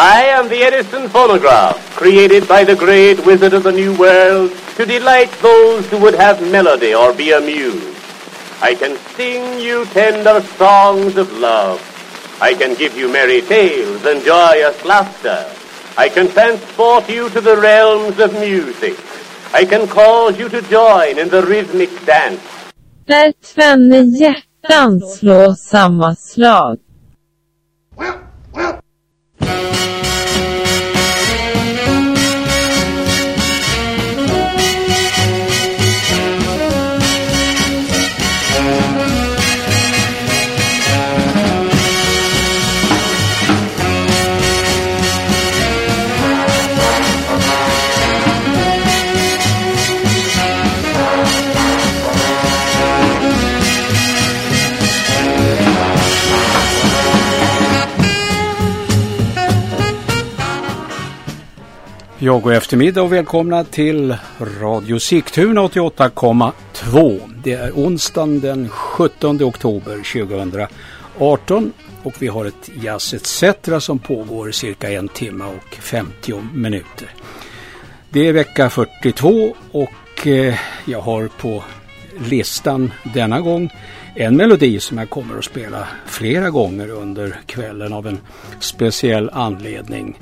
I am the Edison phonograph, created by the great wizard of the New World to delight those who would have melody or be amused. I can sing you tender songs of love. I can give you merry tales and joyous laughter. I can transport you to the realms of music. I can cause you to join in the rhythmic dance. När tvenne hjärtan slår samma slag. Ja, god eftermiddag och välkomna till Radio Sigtuna 88,2. Det är onsdagen den 17 oktober 2018 och vi har ett Jazz ETC som pågår cirka en timme och 50 minuter. Det är vecka 42 och eh, jag har på listan denna gång en melodi som jag kommer att spela flera gånger under kvällen av en speciell anledning.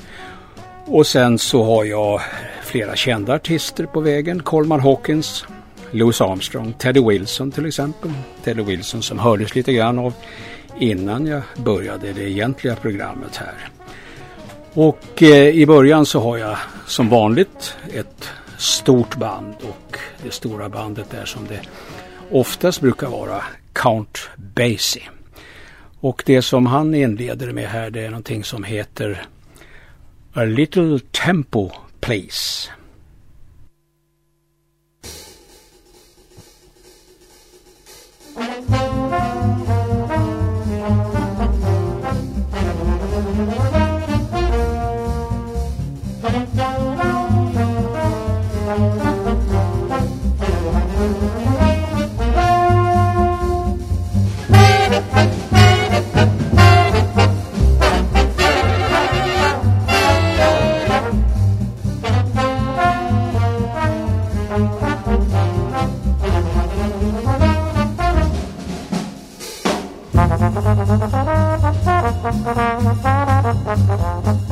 Och sen så har jag flera kända artister på vägen. Coleman Hawkins, Louis Armstrong, Teddy Wilson till exempel. Teddy Wilson som hördes lite grann av innan jag började det egentliga programmet här. Och eh, i början så har jag som vanligt ett stort band och det stora bandet är som det oftast brukar vara Count Basie. Och det som han inleder med här det är någonting som heter A little tempo, please. Thank you.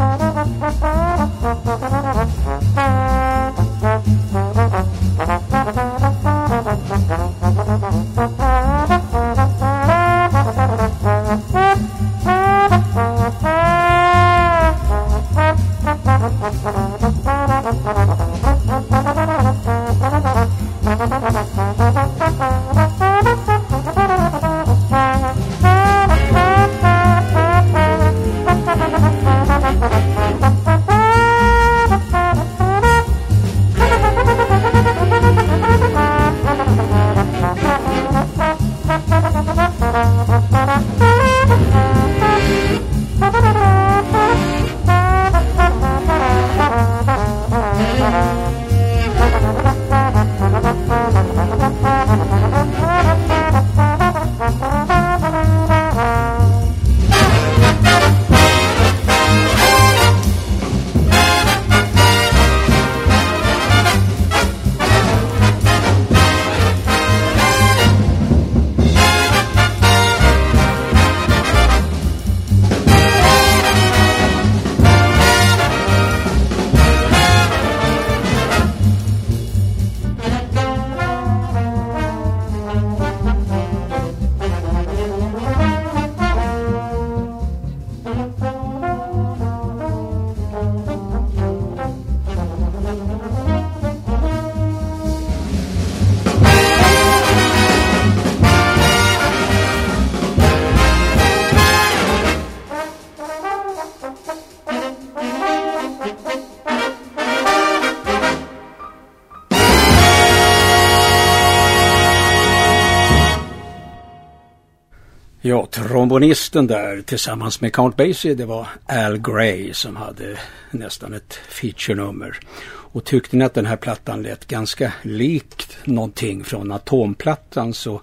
Trombonisten där tillsammans med Count Basie det var Al Gray som hade nästan ett featurenummer. Och tyckte ni att den här plattan lät ganska likt någonting från atomplattan så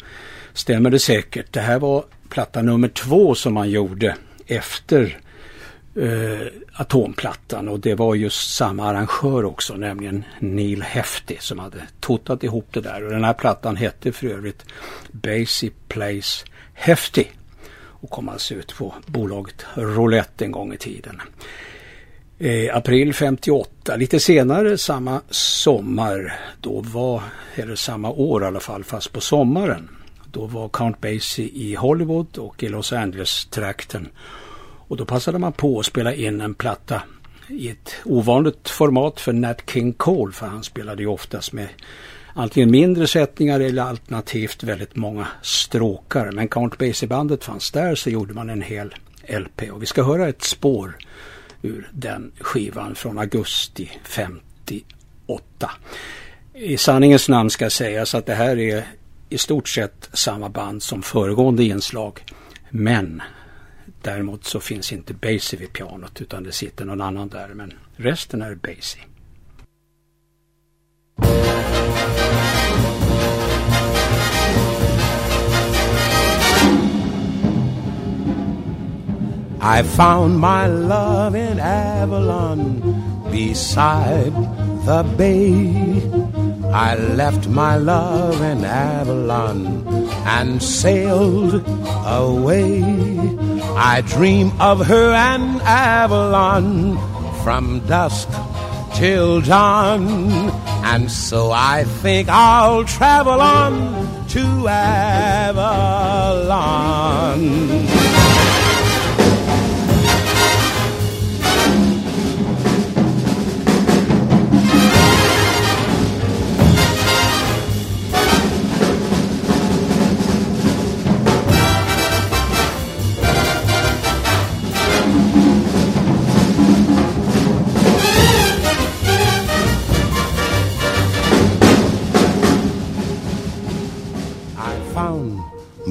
stämmer det säkert. Det här var platta nummer två som man gjorde efter eh, atomplattan och det var just samma arrangör också, nämligen Neil Hefti som hade totat ihop det där. Och den här plattan hette för övrigt Basie Place Hefty och kom alltså ut på bolaget Roulette en gång i tiden. Eh, april 58, lite senare samma sommar, då var, eller samma år i alla fall, fast på sommaren. Då var Count Basie i Hollywood och i Los Angeles-trakten. Och då passade man på att spela in en platta i ett ovanligt format för Nat King Cole, för han spelade ju oftast med antingen mindre sättningar eller alternativt väldigt många stråkar. Men Count Basie-bandet fanns där så gjorde man en hel LP och vi ska höra ett spår ur den skivan från augusti 58. I sanningens namn ska sägas att det här är i stort sett samma band som föregående inslag. Men däremot så finns inte Basie vid pianot utan det sitter någon annan där. Men resten är Basie. I found my love in Avalon beside the bay. I left my love in Avalon and sailed away. I dream of her and Avalon from dusk till dawn. And so I think I'll travel on to Avalon.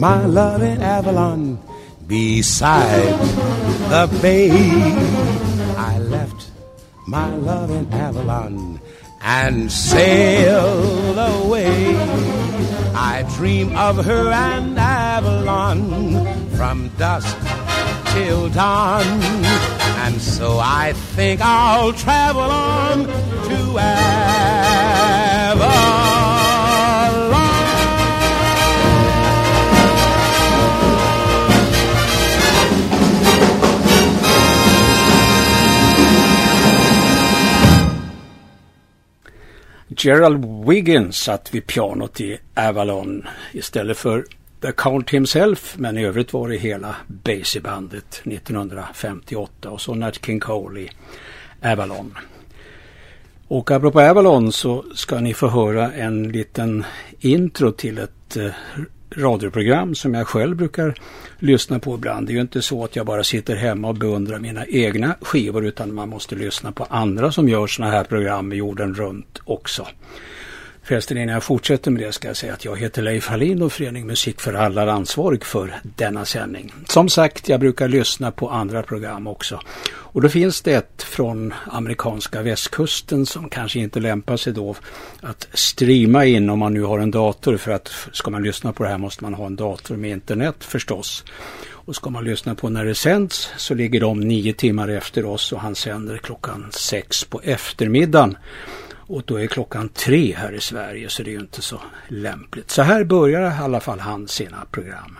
My love in Avalon beside the bay. I left my love in Avalon and sailed away. I dream of her and Avalon from dusk till dawn. And so I think I'll travel on to Avalon. Gerald Wiggins satt vid pianot i Avalon istället för The Count himself, men i övrigt var det hela Basie-bandet 1958 och så Nat King Cole i Avalon. Och apropå Avalon så ska ni få höra en liten intro till ett eh, radioprogram som jag själv brukar lyssna på ibland. Det är ju inte så att jag bara sitter hemma och beundrar mina egna skivor utan man måste lyssna på andra som gör sådana här program i jorden runt också. Förresten innan jag fortsätter med det ska jag säga att jag heter Leif Hallin och Förening Musik för alla är ansvarig för denna sändning. Som sagt, jag brukar lyssna på andra program också. Och då finns det ett från amerikanska västkusten som kanske inte lämpar sig då att streama in om man nu har en dator för att ska man lyssna på det här måste man ha en dator med internet förstås. Och ska man lyssna på när det sänds så ligger de nio timmar efter oss och han sänder klockan sex på eftermiddagen. Och då är klockan tre här i Sverige så det är ju inte så lämpligt. Så här börjar i alla fall han sina program.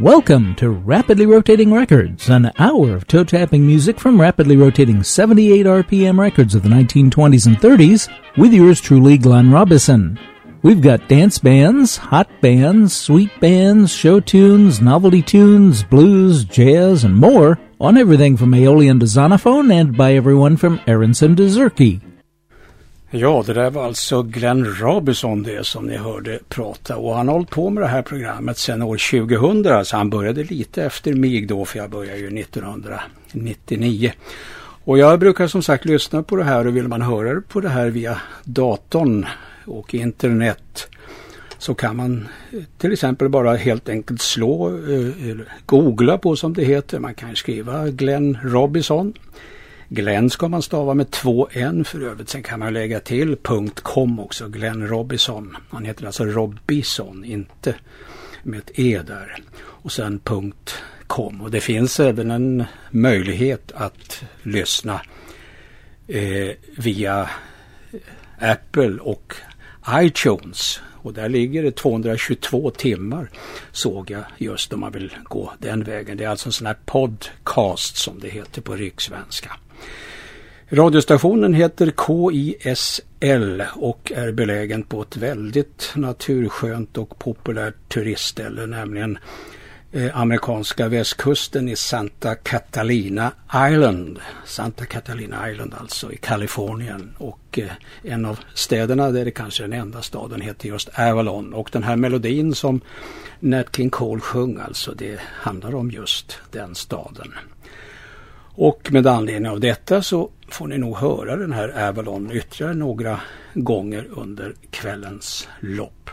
Welcome to Rapidly Rotating Records, an hour of toe tapping music from rapidly rotating 78 RPM records of the 1920s and 30s, with yours truly, Glenn Robison. We've got dance bands, hot bands, sweet bands, show tunes, novelty tunes, blues, jazz, and more on everything from Aeolian to Xenophone and by everyone from Aronson to Zerky. Ja, det där var alltså Glenn Robinson det som ni hörde prata och han har hållit på med det här programmet sedan år 2000 så han började lite efter mig då för jag började ju 1999. Och jag brukar som sagt lyssna på det här och vill man höra på det här via datorn och internet så kan man eh, till exempel bara helt enkelt slå, eh, eh, googla på som det heter. Man kan skriva Glenn Robinson Glenn ska man stava med två n för övrigt. Sen kan man lägga till .com också. Glenn Robinson. Han heter alltså Robinson, inte med ett e där. Och sen .com. Och det finns även en möjlighet att lyssna eh, via Apple och iTunes. Och där ligger det 222 timmar såg jag just om man vill gå den vägen. Det är alltså en sån här podcast som det heter på rikssvenska. Radiostationen heter KISL och är belägen på ett väldigt naturskönt och populärt turistställe, nämligen eh, amerikanska västkusten i Santa Catalina Island. Santa Catalina Island alltså i Kalifornien och eh, en av städerna där det kanske är den enda staden heter just Avalon och den här melodin som Nat King Cole sjöng alltså det handlar om just den staden. Och med anledning av detta så får ni nog höra den här Avalon ytterligare några gånger under kvällens lopp.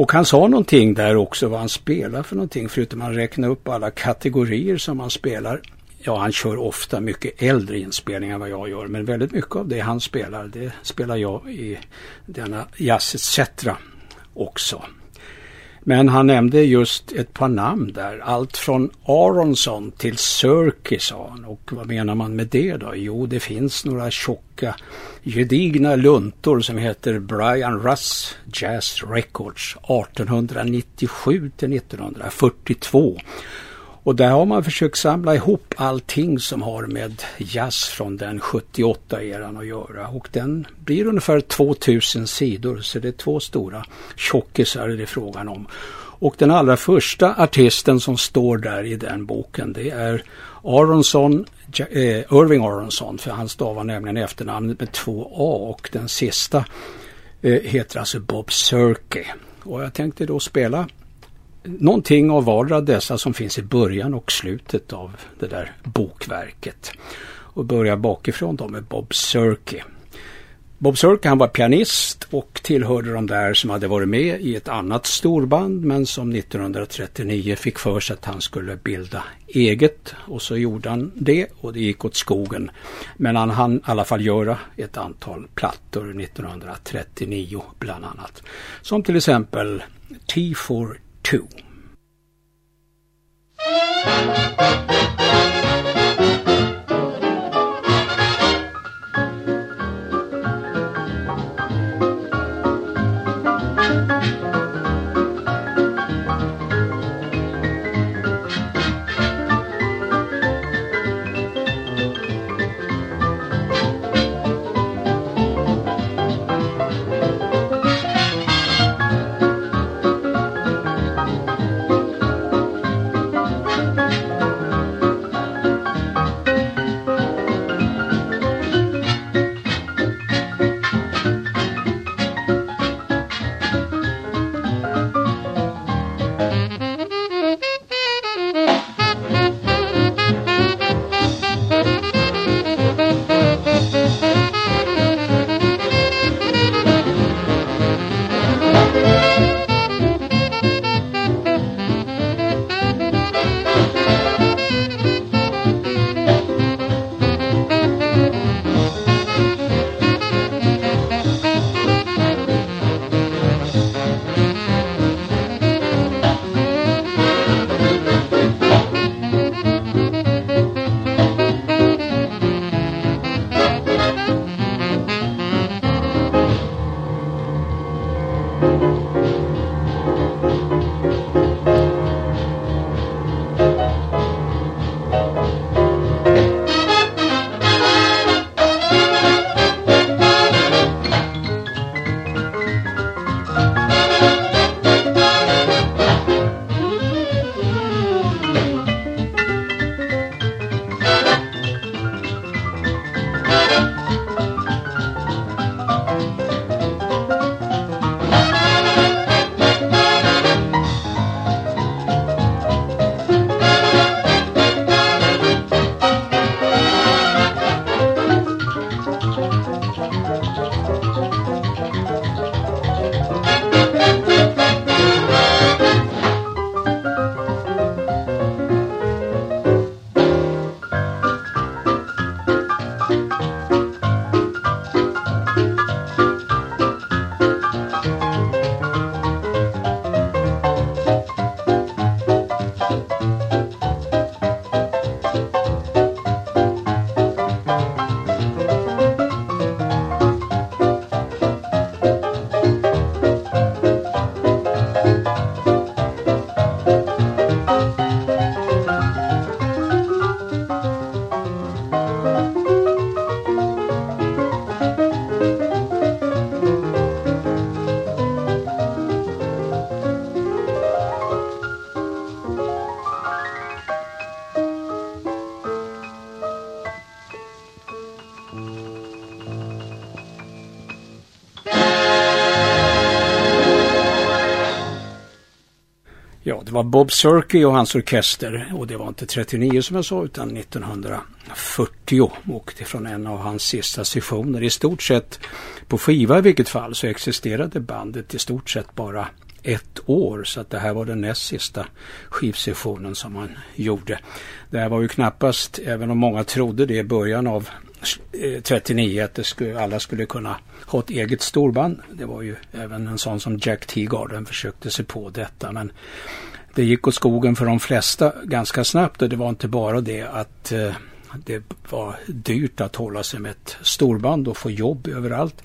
Och han sa någonting där också vad han spelar för någonting förutom att räkna upp alla kategorier som han spelar. Ja, han kör ofta mycket äldre inspelningar än vad jag gör men väldigt mycket av det han spelar det spelar jag i denna Jazz ETC också. Men han nämnde just ett par namn där. Allt från Aronson till Serkis sa han. Och vad menar man med det då? Jo, det finns några tjocka gedigna luntor som heter Brian Russ Jazz Records 1897 till 1942. Och där har man försökt samla ihop allting som har med jazz från den 78-eran att göra. Och den blir ungefär 2000 sidor så det är två stora tjockisar det är frågan om. Och den allra första artisten som står där i den boken det är Aronson, eh, Irving Aronson för han stavar nämligen efternamnet med två A och den sista eh, heter alltså Bob Serke. Och jag tänkte då spela någonting av vardera dessa som finns i början och slutet av det där bokverket. Och börjar bakifrån då med Bob Surkey. Bob Surkey han var pianist och tillhörde de där som hade varit med i ett annat storband men som 1939 fick för sig att han skulle bilda eget och så gjorde han det och det gick åt skogen. Men han hann i alla fall göra ett antal plattor 1939 bland annat. Som till exempel T for two. Var Bob Surkey och hans orkester och det var inte 39 som jag sa utan 1940 och från en av hans sista sessioner. I stort sett på skiva i vilket fall så existerade bandet i stort sett bara ett år så att det här var den näst sista skivsessionen som han gjorde. Det här var ju knappast, även om många trodde det i början av eh, 39 att det skulle, alla skulle kunna ha ett eget storband. Det var ju även en sån som Jack Teagarden försökte sig på detta men det gick åt skogen för de flesta ganska snabbt och det var inte bara det att eh, det var dyrt att hålla sig med ett storband och få jobb överallt.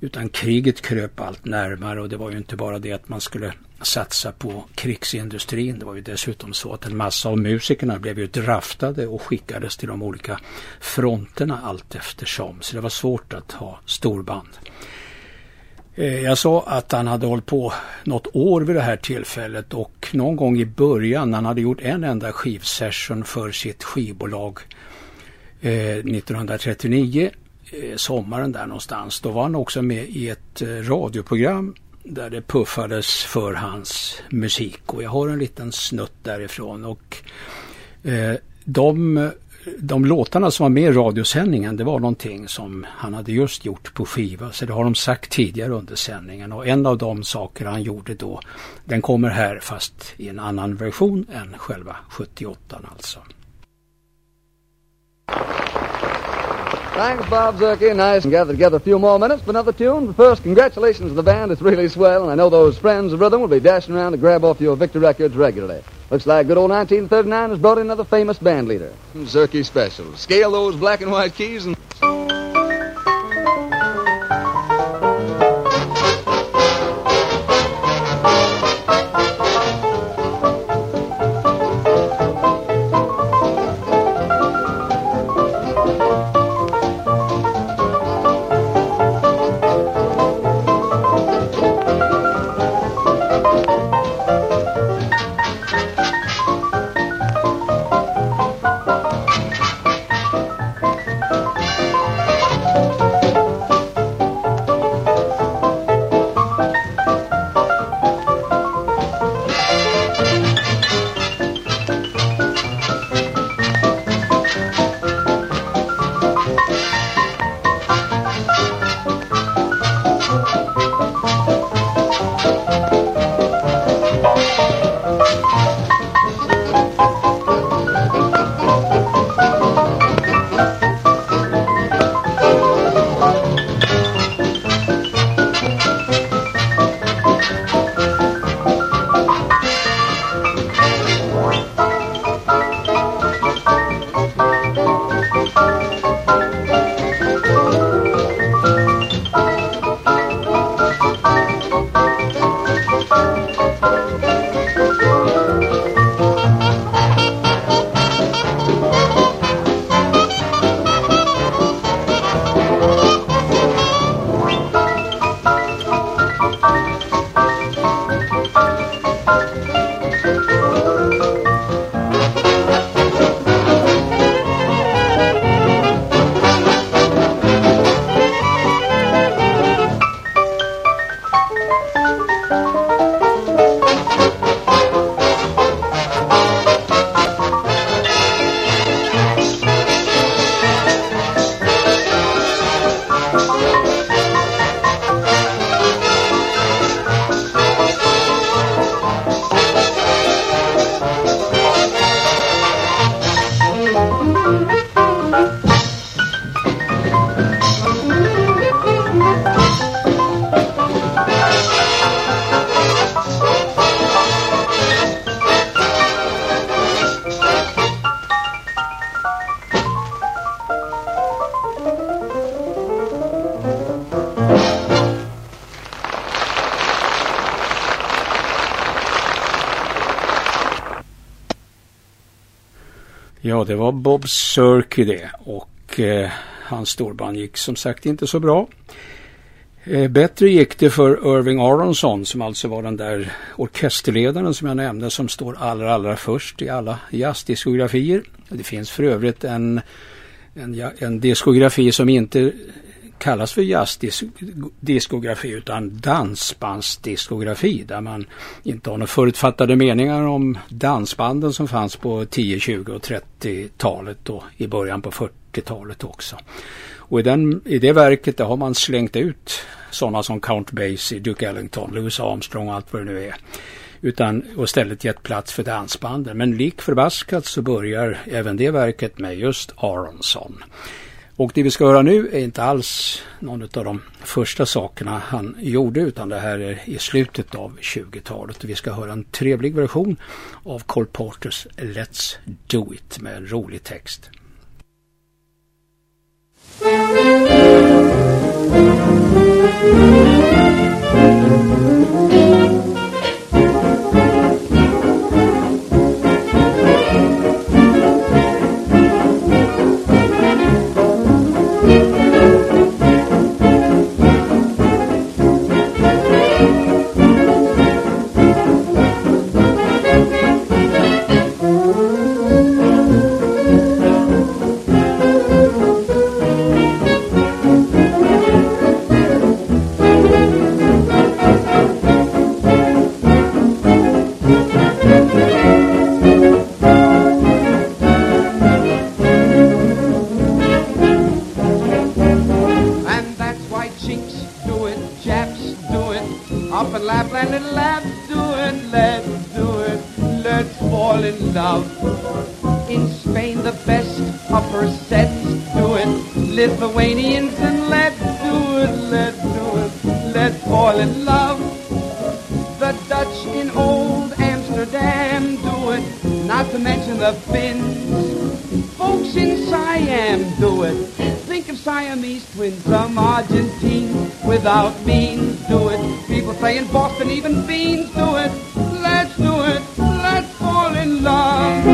Utan kriget kröp allt närmare och det var ju inte bara det att man skulle satsa på krigsindustrin. Det var ju dessutom så att en massa av musikerna blev ju draftade och skickades till de olika fronterna allt eftersom. Så det var svårt att ha storband. Eh, jag sa att han hade hållit på något år vid det här tillfället och någon gång i början han hade gjort en enda skivsession för sitt skivbolag eh, 1939 eh, sommaren där någonstans. Då var han också med i ett radioprogram där det puffades för hans musik. Och jag har en liten snutt därifrån. Och de, de låtarna som var med i radiosändningen det var någonting som han hade just gjort på skiva. Så det har de sagt tidigare under sändningen. Och en av de saker han gjorde då den kommer här fast i en annan version än själva 78 alltså. Thanks, Bob Zerke. Nice and gather together a few more minutes for another tune. But first, congratulations to the band. It's really swell, and I know those friends of rhythm will be dashing around to grab off your Victor records regularly. Looks like good old 1939 has brought in another famous band leader. Zerke special. Scale those black and white keys and... Ja, det var Bob Surkey det och eh, hans storband gick som sagt inte så bra. Eh, bättre gick det för Irving Aronson som alltså var den där orkesterledaren som jag nämnde som står allra, allra först i alla jazzdiskografier. Det finns för övrigt en, en, en diskografi som inte kallas för jazzdiskografi utan dansbandsdiskografi där man inte har några förutfattade meningar om dansbanden som fanns på 10, 20 och 30-talet och i början på 40-talet också. Och i, den, i det verket där har man slängt ut sådana som Count Basie, Duke Ellington, Louis Armstrong och allt vad det nu är. Utan och istället gett plats för dansbanden. Men lik förbaskat så börjar även det verket med just Aronson. Och det vi ska höra nu är inte alls någon av de första sakerna han gjorde utan det här är i slutet av 20-talet. Vi ska höra en trevlig version av Cole Porters Let's Do It med en rolig text. fall in love. In Spain, the best upper sets do it. Lithuanians and let's do it, let's do it, let's fall in love. The Dutch in old Amsterdam do it, not to mention the Finns. Folks in Siam do it. Think of Siamese twins from Argentine without means do it. People say in Boston even fiends do it. Let's do it love.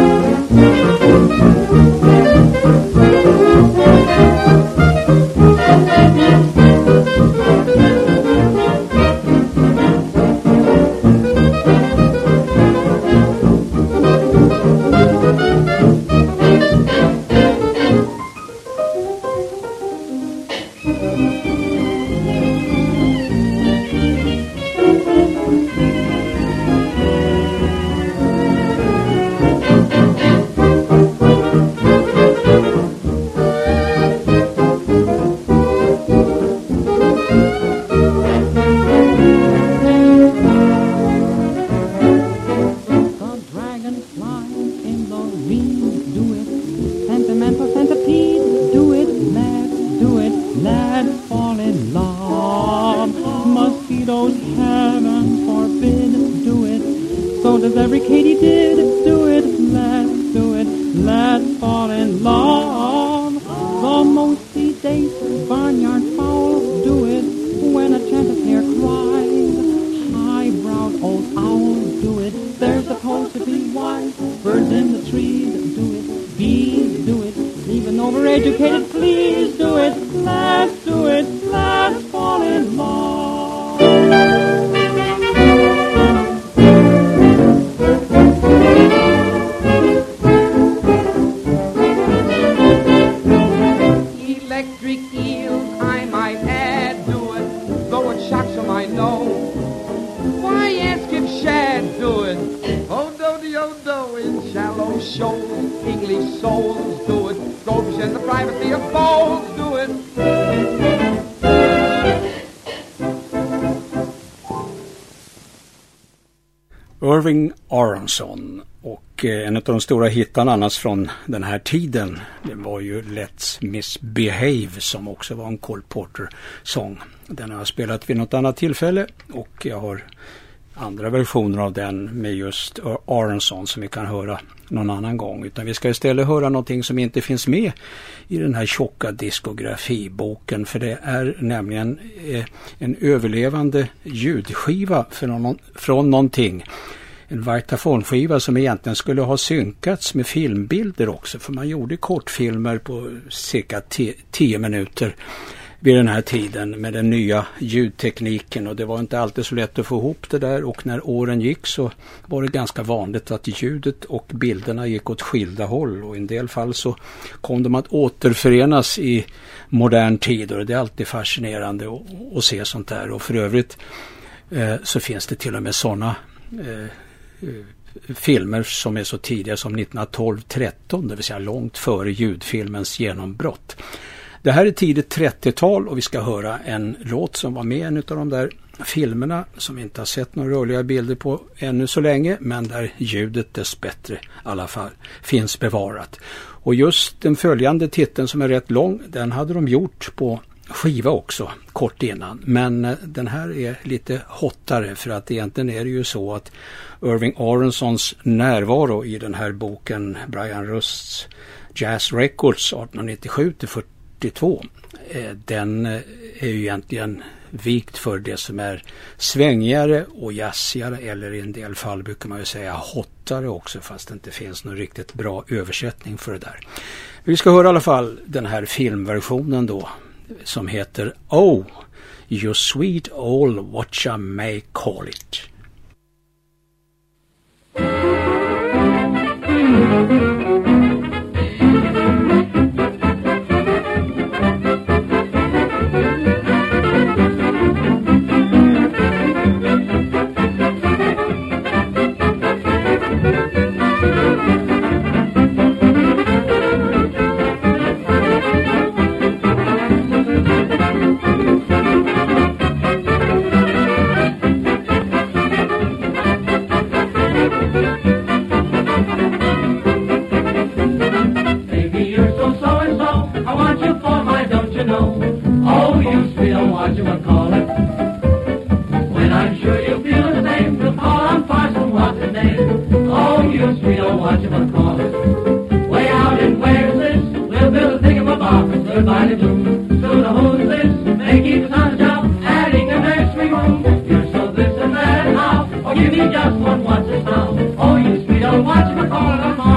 Irving Aronson och eh, en av de stora hittarna annars från den här tiden. Det var ju Let's Misbehave som också var en Cole Porter-sång. Den har jag spelat vid något annat tillfälle och jag har andra versioner av den med just Aronson som vi kan höra någon annan gång. Utan vi ska istället höra någonting som inte finns med i den här tjocka diskografiboken. För det är nämligen eh, en överlevande ljudskiva någon, från någonting en Vitafonskiva som egentligen skulle ha synkats med filmbilder också. För man gjorde kortfilmer på cirka 10 minuter vid den här tiden med den nya ljudtekniken. Och det var inte alltid så lätt att få ihop det där. Och när åren gick så var det ganska vanligt att ljudet och bilderna gick åt skilda håll. Och i en del fall så kom de att återförenas i modern tid. Och det är alltid fascinerande att, att se sånt där. Och för övrigt eh, så finns det till och med sådana eh, eh, filmer som är så tidiga som 1912-13, det vill säga långt före ljudfilmens genombrott. Det här är tidigt 30-tal och vi ska höra en låt som var med i en av de där filmerna som vi inte har sett några rörliga bilder på ännu så länge men där ljudet dessbättre i alla fall finns bevarat. Och just den följande titeln som är rätt lång den hade de gjort på skiva också kort innan. Men eh, den här är lite hottare för att egentligen är det ju så att Irving Aronsons närvaro i den här boken Brian Rusts Jazz Records 1897 till 42 eh, den eh, är ju egentligen vikt för det som är svängigare och jazzigare eller i en del fall brukar man ju säga hottare också fast det inte finns någon riktigt bra översättning för det där. Vi ska höra i alla fall den här filmversionen då som heter Oh, you sweet old what may call it. what you would call it. When I'm sure you feel the same, to call on Parson what's his name. Oh, you sweet old what you would call it. Way out in where's this? Little Bill thingamabobber stood by the doom, So the who's this? They keep us on the job, adding a nursery room. You're so this and that how. Or give me just one what's his now. Oh, you sweet old what you would call it.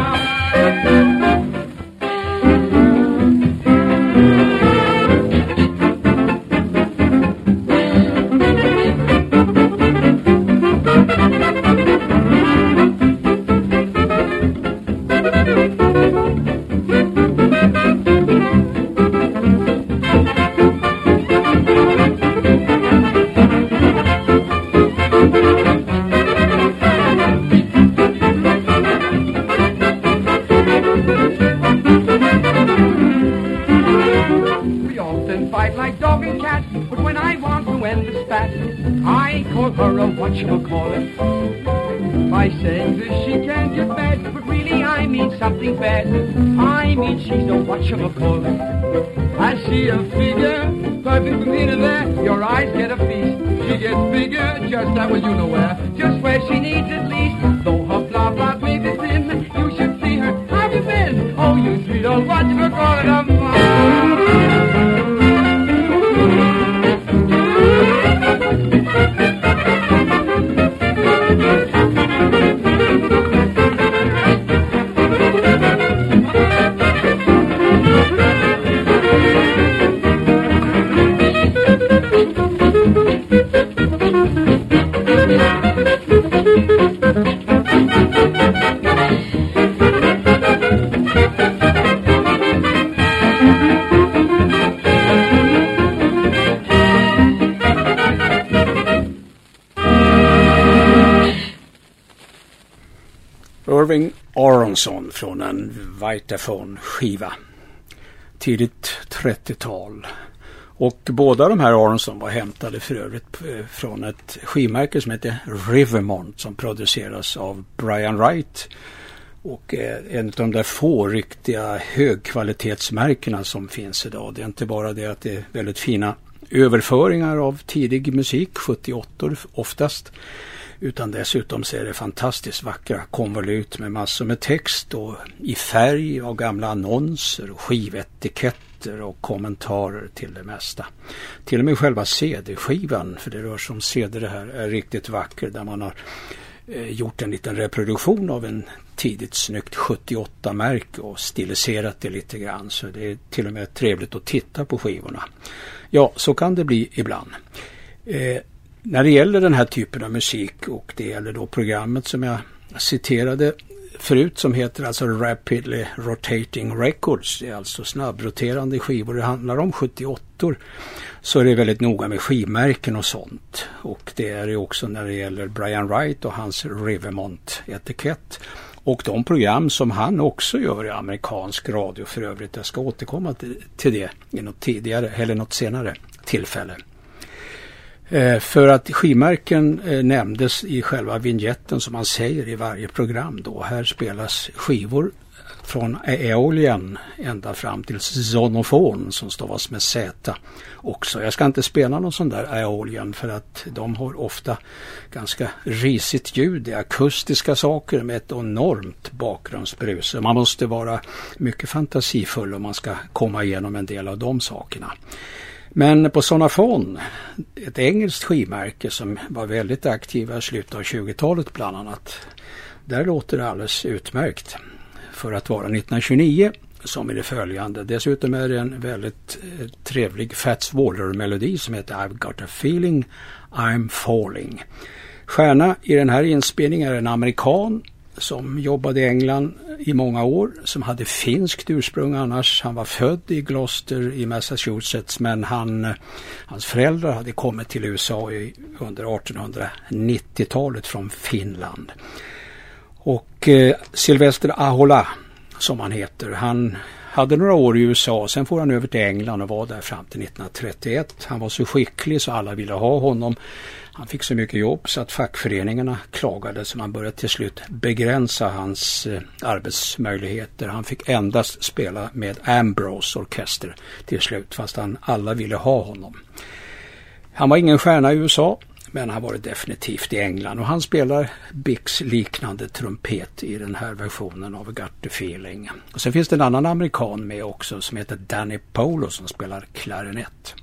Diktafonskiva. Tidigt 30-tal. Och båda de här Aronson var hämtade för övrigt eh, från ett skivmärke som heter Rivermont som produceras av Brian Wright. Och eh, en av de där få riktiga högkvalitetsmärkena som finns idag. Det är inte bara det att det är väldigt fina överföringar av tidig musik, 78 oftast. Utan dessutom så är det fantastiskt vackra konvolut med massor med text och i färg och gamla annonser och skivetiketter och kommentarer till det mesta. Till och med själva CD-skivan, för det rör sig om CD det här, är riktigt vacker där man har eh, gjort en liten reproduktion av en tidigt snyggt 78-märke och stiliserat det lite grann. Så det är till och med trevligt att titta på skivorna. Ja, så kan det bli ibland. Eh, när det gäller den här typen av musik och det gäller då programmet som jag citerade förut som heter alltså Rapidly Rotating Records. Det är alltså snabbroterande skivor. Det handlar om 78 så är det väldigt noga med skivmärken och sånt. Och det är det också när det gäller Brian Wright och hans Rivermont-etikett. Och de program som han också gör i amerikansk radio för övrigt. Jag ska återkomma till, till det i något tidigare eller något senare tillfälle. Eh, för att skivmärken eh, nämndes i själva vignetten som man säger i varje program då. Här spelas skivor från e- Aeolian ända fram till Zonofon som stavas med Z också. Jag ska inte spela någon sån där Aeolian för att de har ofta ganska risigt ljud. Det är akustiska saker med ett enormt bakgrundsbrus. Man måste vara mycket fantasifull om man ska komma igenom en del av de sakerna. Men på Sonafon, ett engelskt skivmärke som var väldigt aktiva i slutet av 20-talet bland annat. Där låter det alldeles utmärkt för att vara 1929 som i det följande. Dessutom är det en väldigt eh, trevlig Fats Waller-melodi som heter I've got a feeling I'm falling. Stjärna i den här inspelningen är en amerikan som jobbade i England i många år, som hade finskt ursprung annars. Han var född i Gloucester i Massachusetts men han, hans föräldrar hade kommit till USA under 1890-talet från Finland. Och eh, Sylvester Ahola, som han heter, han hade några år i USA, sen får han över till England och var där fram till 1931. Han var så skicklig så alla ville ha honom. Han fick så mycket jobb så att fackföreningarna klagade så man började till slut begränsa hans eh, arbetsmöjligheter. Han fick endast spela med Ambrose orkester till slut fast han alla ville ha honom. Han var ingen stjärna i USA men han var det definitivt i England och han spelar Bix liknande trumpet i den här versionen av Got the Feeling. Och sen finns det en annan amerikan med också som heter Danny Polo som spelar klarinett.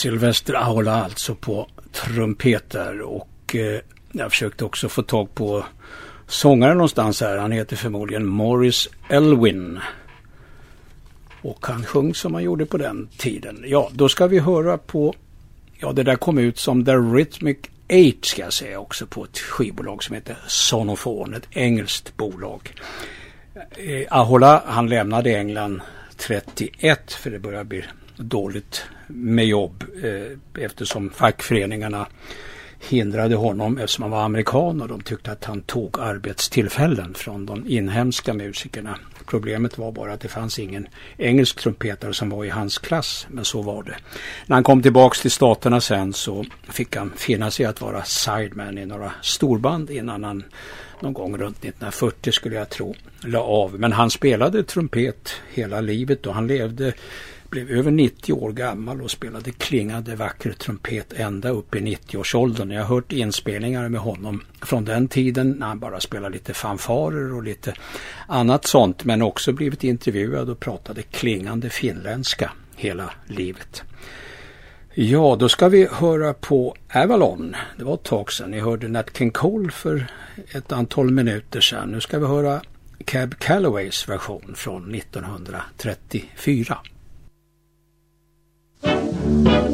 Sylvester Ahola alltså på trumpeter och eh, jag försökte också få tag på sångaren någonstans här. Han heter förmodligen Morris Elwin. Och han sjöng som han gjorde på den tiden. Ja, då ska vi höra på, ja det där kom ut som The Rhythmic Eight ska jag säga också på ett skivbolag som heter Sonophone, ett engelskt bolag. Eh, Ahola han lämnade England 31 för det börjar bli dåligt med jobb eh, eftersom fackföreningarna hindrade honom eftersom han var amerikan och de tyckte att han tog arbetstillfällen från de inhemska musikerna. Problemet var bara att det fanns ingen engelsk trumpetare som var i hans klass, men så var det. När han kom tillbaks till staterna sen så fick han finna sig att vara sideman i några storband innan han någon gång runt 1940 skulle jag tro la av. Men han spelade trumpet hela livet och han levde blev över 90 år gammal och spelade klingande vacker trumpet ända upp i 90-årsåldern. Jag har hört inspelningar med honom från den tiden när han bara spelade lite fanfarer och lite annat sånt men också blivit intervjuad och pratade klingande finländska hela livet. Ja, då ska vi höra på Avalon. Det var ett tag sedan. Ni hörde Nat King Cole för ett antal minuter sedan. Nu ska vi höra Cab Calloways version från 1934. Thank you.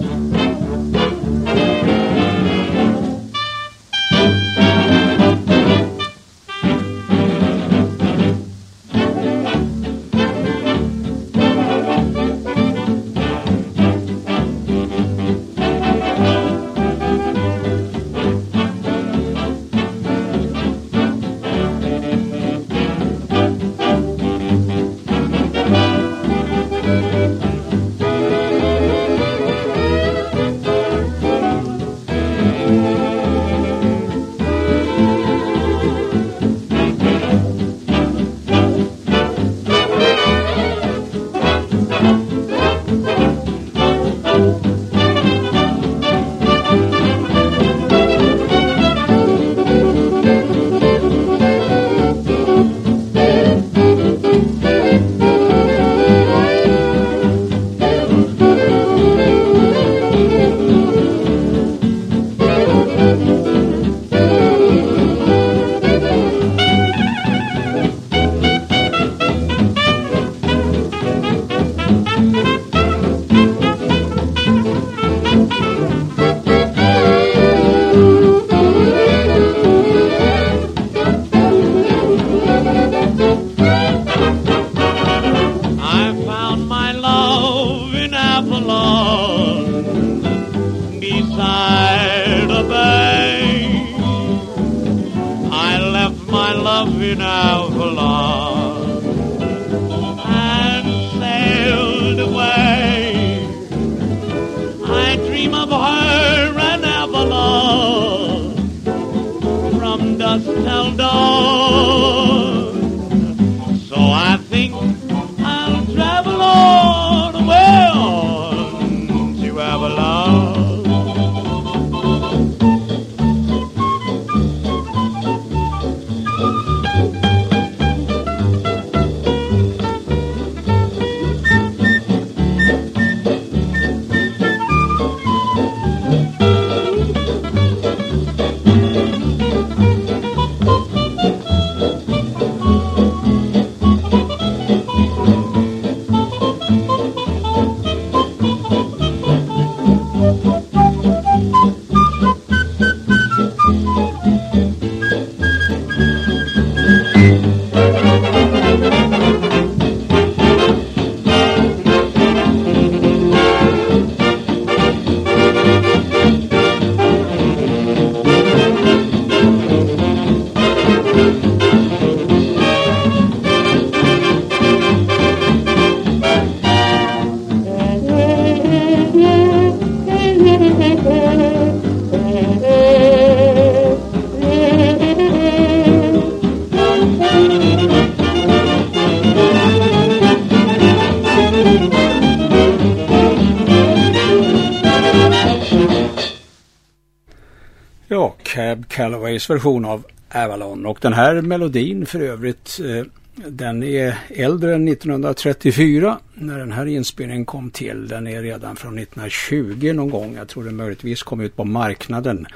Sveriges version av Avalon. Och den här melodin för övrigt, eh, Den är äldre än 1934 när den här inspelningen kom till. Den är redan från 1920 någon gång. Jag tror den möjligtvis kom ut på marknaden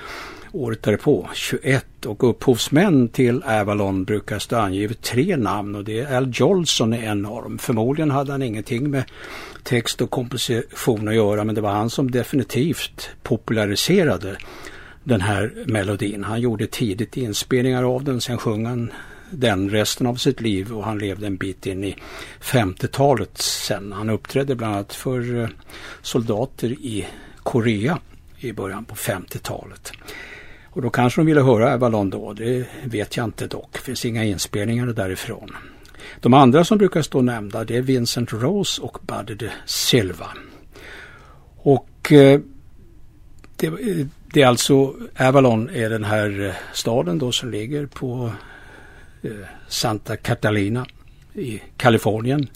året därpå, 21. Och upphovsmän till Avalon brukar stå angivet tre namn och det är Al Jolson är en av dem. Förmodligen hade han ingenting med text och komposition att göra men det var han som definitivt populariserade den här melodin. Han gjorde tidigt inspelningar av den, sen sjöng han den resten av sitt liv och han levde en bit in i 50-talet sen. Han uppträdde bland annat för eh, soldater i Korea i början på 50-talet. Och då kanske de ville höra Avalon då, det vet jag inte dock. Det finns inga inspelningar därifrån. De andra som brukar stå nämnda det är Vincent Rose och Buddy de Silva. Och eh, det, eh, det, är alltså Avalon är den här eh, staden då som ligger på eh, Santa Catalina i Kalifornien.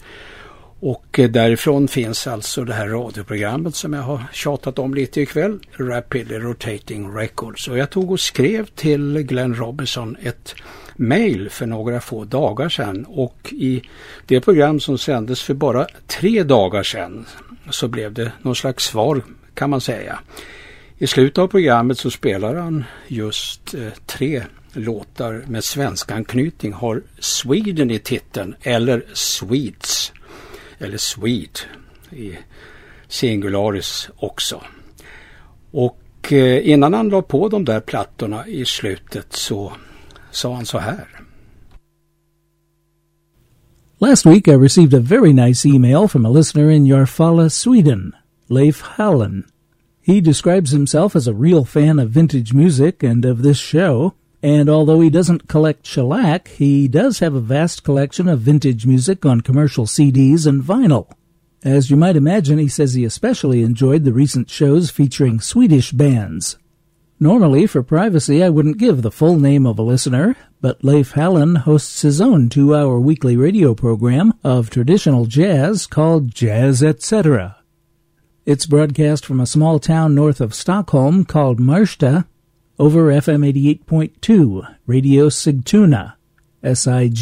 Och eh, därifrån finns alltså det här radioprogrammet som jag har tjatat om lite ikväll, Rapidly Rotating Records. Och jag tog och skrev till Glenn Robinson ett mail för några få dagar sedan och i det program som sändes för bara tre dagar sedan så blev det någon slags svar kan man säga. I slutet av programmet så spelar han just eh, tre låtar med svensk anknytning har Sweden i titeln eller Swedes eller Swede i singularis också. Och eh, innan han la på de där plattorna i slutet så sa han så här. Last week I received a very nice email from a listener in Järfälla, Sweden, Leif Hallen. He describes himself as a real fan of vintage music and of this show, and although he doesn't collect shellac, he does have a vast collection of vintage music on commercial CDs and vinyl. As you might imagine, he says he especially enjoyed the recent shows featuring Swedish bands. Normally, for privacy, I wouldn't give the full name of a listener, but Leif Hallen hosts his own two-hour weekly radio program of traditional jazz called Jazz Etc. It's broadcast from a small town north of Stockholm called Marsta, over FM 88.2, Radio Sigtuna, S-I-G-T-U-N-A.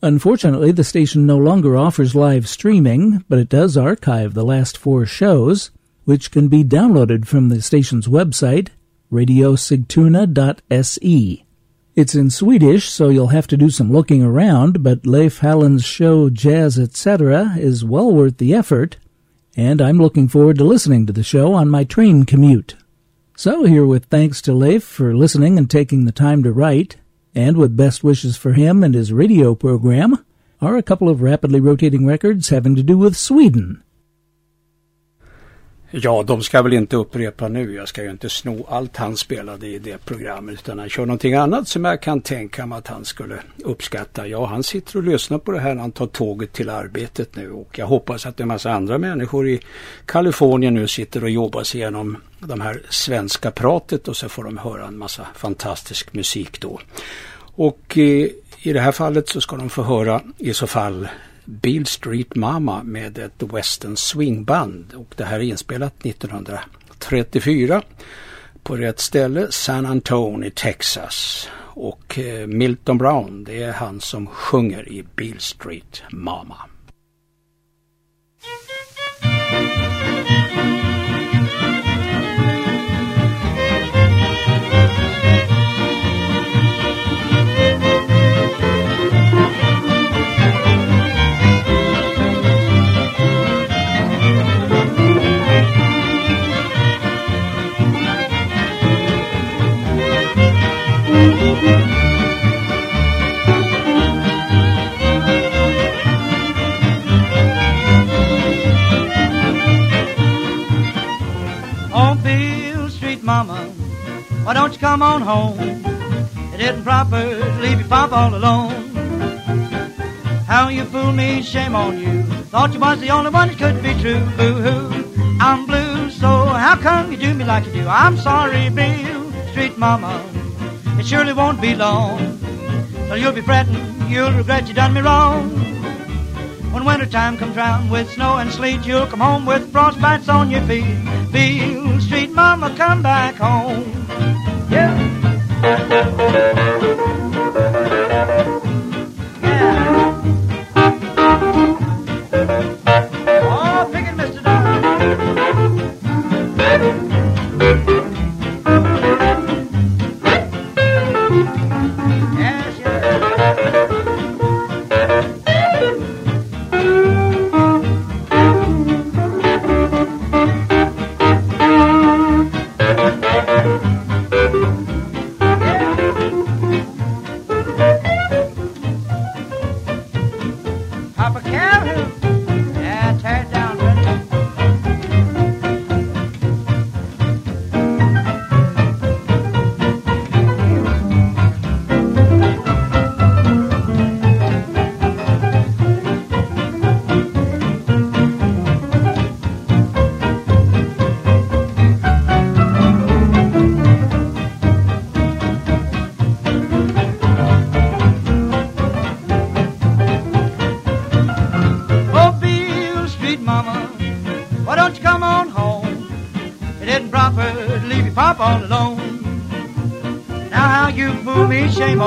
Unfortunately, the station no longer offers live streaming, but it does archive the last four shows, which can be downloaded from the station's website, radiosigtuna.se. It's in Swedish, so you'll have to do some looking around, but Leif Hallen's show Jazz Etc. is well worth the effort, and I'm looking forward to listening to the show on my train commute. So, here with thanks to Leif for listening and taking the time to write, and with best wishes for him and his radio program, are a couple of rapidly rotating records having to do with Sweden. Ja, de ska väl inte upprepa nu. Jag ska ju inte sno allt han spelade i det programmet utan han kör någonting annat som jag kan tänka mig att han skulle uppskatta. Ja, han sitter och lyssnar på det här när han tar tåget till arbetet nu och jag hoppas att en massa andra människor i Kalifornien nu sitter och jobbar sig igenom de här svenska pratet och så får de höra en massa fantastisk musik då. Och eh, i det här fallet så ska de få höra i så fall Bill Street Mama med ett Western Swingband och det här är inspelat 1934 på rätt ställe San Antonio, Texas. Och eh, Milton Brown, det är han som sjunger i Bill Street Mama. Mama, why don't you come on home? It isn't proper to leave your papa all alone. How you fooled me, shame on you. Thought you was the only one that could be true. Boo-hoo, I'm blue, so how come you do me like you do? I'm sorry, Bill, street mama. It surely won't be long. So you'll be fretting, you'll regret you done me wrong. When winter time comes round with snow and sleet, you'll come home with frostbites on your feet. Beale Street, mama, come back home. Yeah.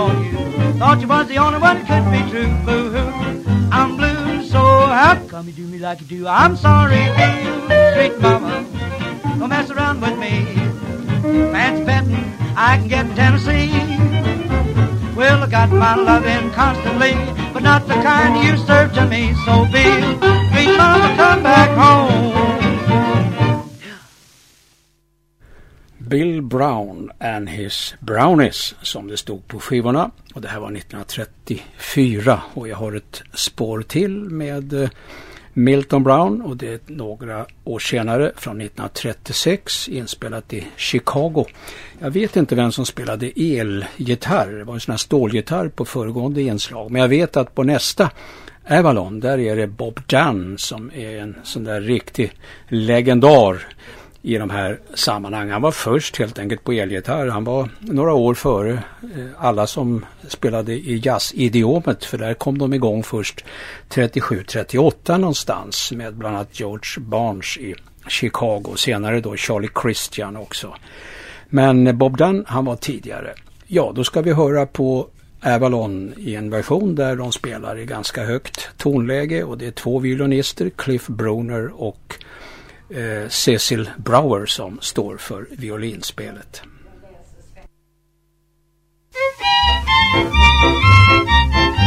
You. Thought you was the only one could be true. Boo hoo, I'm blue, so how come you do me like you do? I'm sorry, feel and his Brownies som det stod på skivorna. Och det här var 1934 och jag har ett spår till med eh, Milton Brown och det är några år senare från 1936 inspelat i Chicago. Jag vet inte vem som spelade elgitarr, det var en sån här stålgitarr på föregående inslag. Men jag vet att på nästa Avalon, där är det Bob Dunn som är en sån där riktig legendar i de här sammanhangen. Han var först helt enkelt på elgitarr. Han var några år före eh, alla som spelade i jazzidiomet för där kom de igång först 37-38 någonstans med bland annat George Barnes i Chicago. Senare då Charlie Christian också. Men Bob Dunn han var tidigare. Ja, då ska vi höra på Avalon i en version där de spelar i ganska högt tonläge och det är två violinister, Cliff Bruner och eh, Cecil Brower som står för violinspelet. Mm.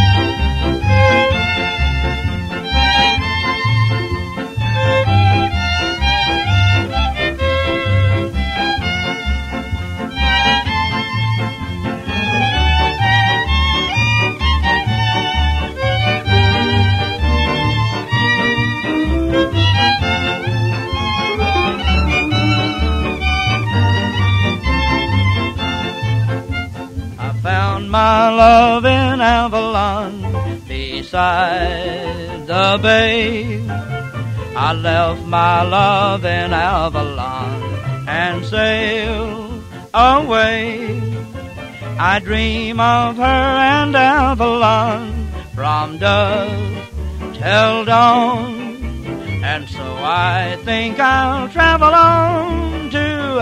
Bay. I left my love in Avalon and sailed away. I dream of her and Avalon from dusk till dawn. And so I think I'll travel on to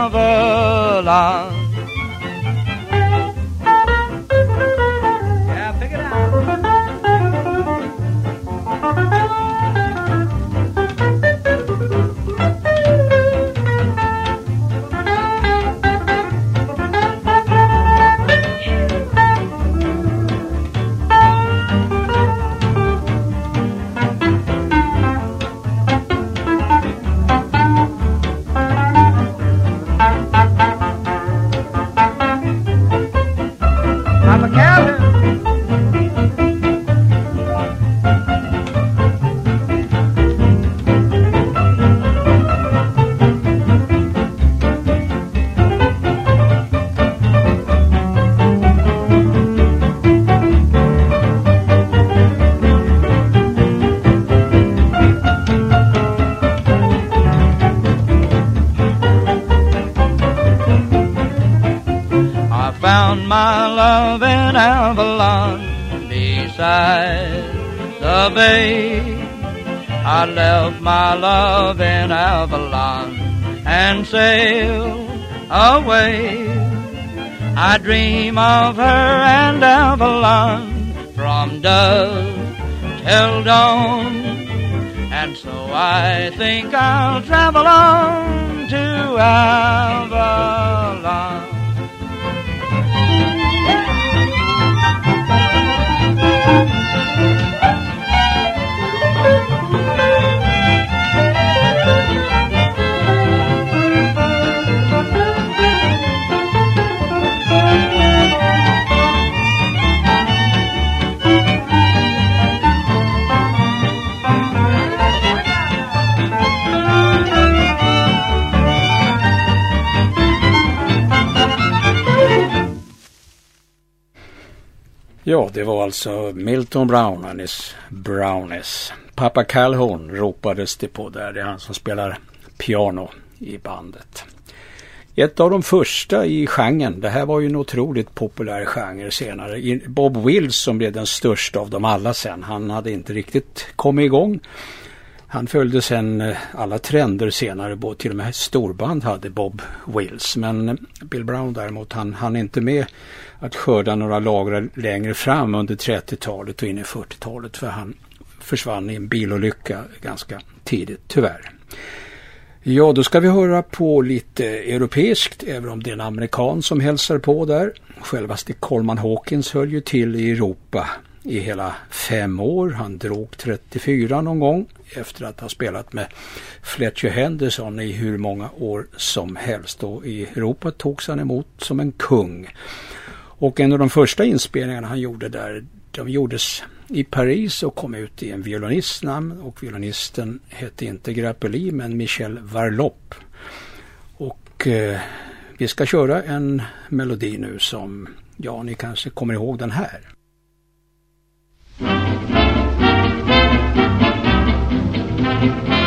Avalon. I left my love in Avalon and sailed away. I dream of her and Avalon from dusk till dawn. And so I think I'll travel on to Avalon. Ja, det var alltså Milton Brown and Brownies. Pappa Calhoun ropades det på där. Det är han som spelar piano i bandet. Ett av de första i genren. Det här var ju en otroligt populär genre senare. Bob Wills som blev den största av dem alla sen. Han hade inte riktigt kommit igång. Han följde sen eh, alla trender senare, till och med storband hade Bob Wills. Men eh, Bill Brown däremot, han hann inte med att skörda några lagrar längre fram under 30-talet och in i 40-talet för han försvann i en bilolycka ganska tidigt, tyvärr. Ja, då ska vi höra på lite europeiskt, även om det är en amerikan som hälsar på där. Självaste Coleman Hawkins höll ju till i Europa i hela fem år. Han drog 34 någon gång efter att ha spelat med Fletcher Henderson i hur många år som helst. Och i Europa togs han emot som en kung. Och en av de första inspelningarna han gjorde där, de gjordes i Paris och kom ut i en violinistnamn och violinisten hette inte Grappelli men Michel Varlop. Och eh, vi ska köra en melodi nu som, ja ni kanske kommer ihåg den här. Thank you.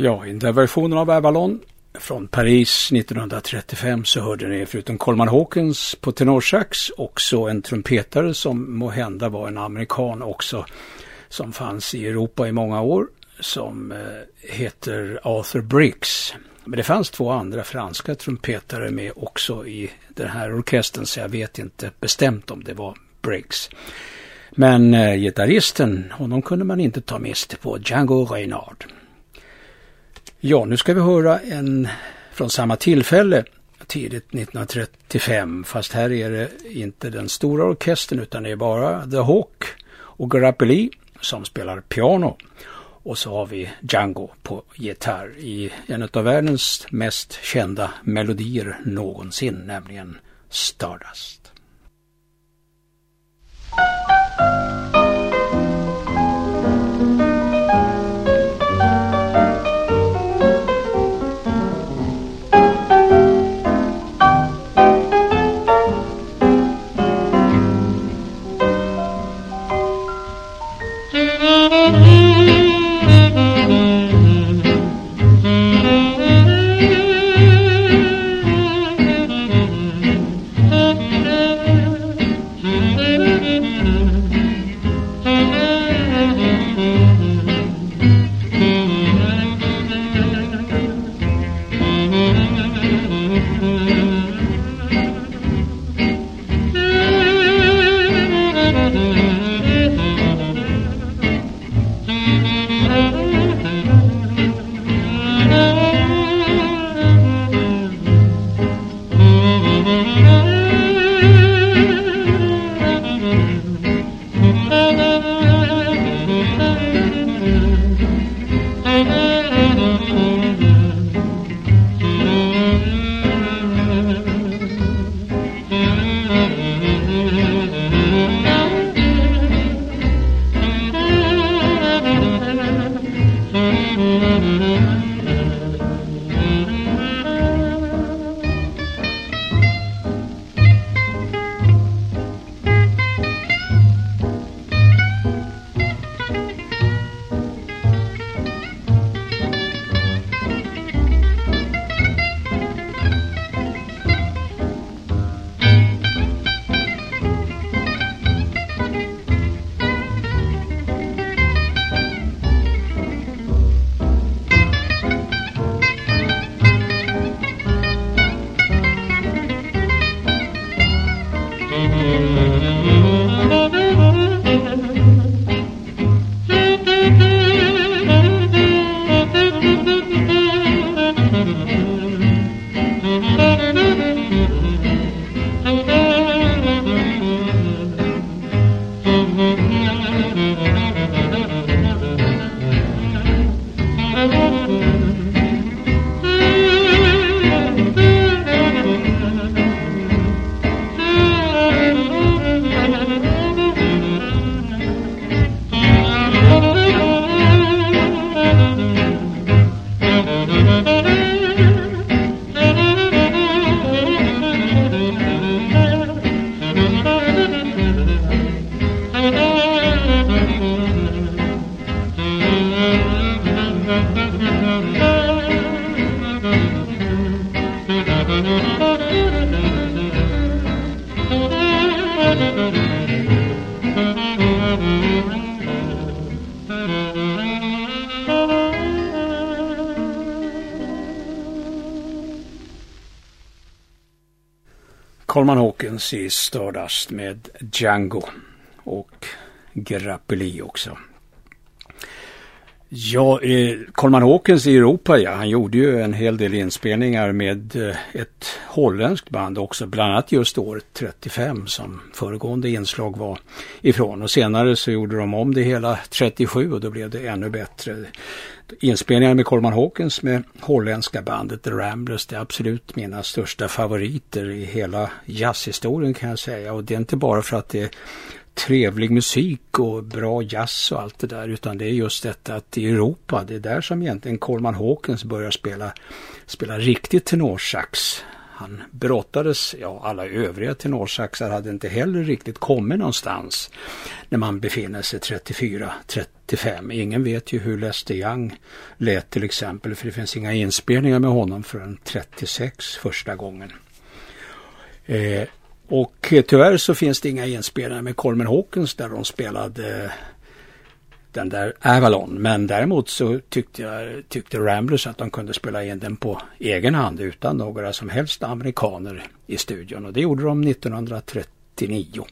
Ja, i den där versionen av Avalon från Paris 1935 så hörde ni förutom Coleman Hawkins på tenorsax också en trumpetare som må hända var en amerikan också som fanns i Europa i många år som eh, heter Arthur Briggs. Men det fanns två andra franska trumpetare med också i den här orkestern så jag vet inte bestämt om det var Briggs. Men eh, gitarristen, honom kunde man inte ta miste på, Django Reinhardt. Ja, nu ska vi höra en från samma tillfälle, tidigt 1935, fast här är det inte den stora orkestern utan det är bara The Hawk och Grappelli som spelar piano. Och så har vi Django på gitarr i en av världens mest kända melodier någonsin, nämligen Stardust. Nancy Stardust med Django och Grappeli också. Ja, eh, Coleman Hawkins i Europa, ja, han gjorde ju en hel del inspelningar med eh, ett holländskt band också, bland annat just år 35 som föregående inslag var ifrån. Och senare så gjorde de om det hela 37 och då blev det ännu bättre. Inspelningar med Coleman Hawkins med holländska bandet The Ramblers, det är absolut mina största favoriter i hela jazzhistorien kan jag säga. Och det är inte bara för att det är trevlig musik och bra jazz och allt det där utan det är just detta att i Europa, det är där som egentligen Coleman Hawkins börjar spela, spela riktigt tenorsax. Han brottades, ja alla övriga tenorsaxar hade inte heller riktigt kommit någonstans när man befinner sig 34-35. Ingen vet ju hur Lester Young lät till exempel för det finns inga inspelningar med honom förrän 36 första gången. Eh, och tyvärr så finns det inga inspelningar med Coleman Hawkins där de spelade eh, den där Avalon. Men däremot så tyckte, jag, tyckte Ramblers att de kunde spela in den på egen hand utan några som helst amerikaner i studion. Och det gjorde de 1939.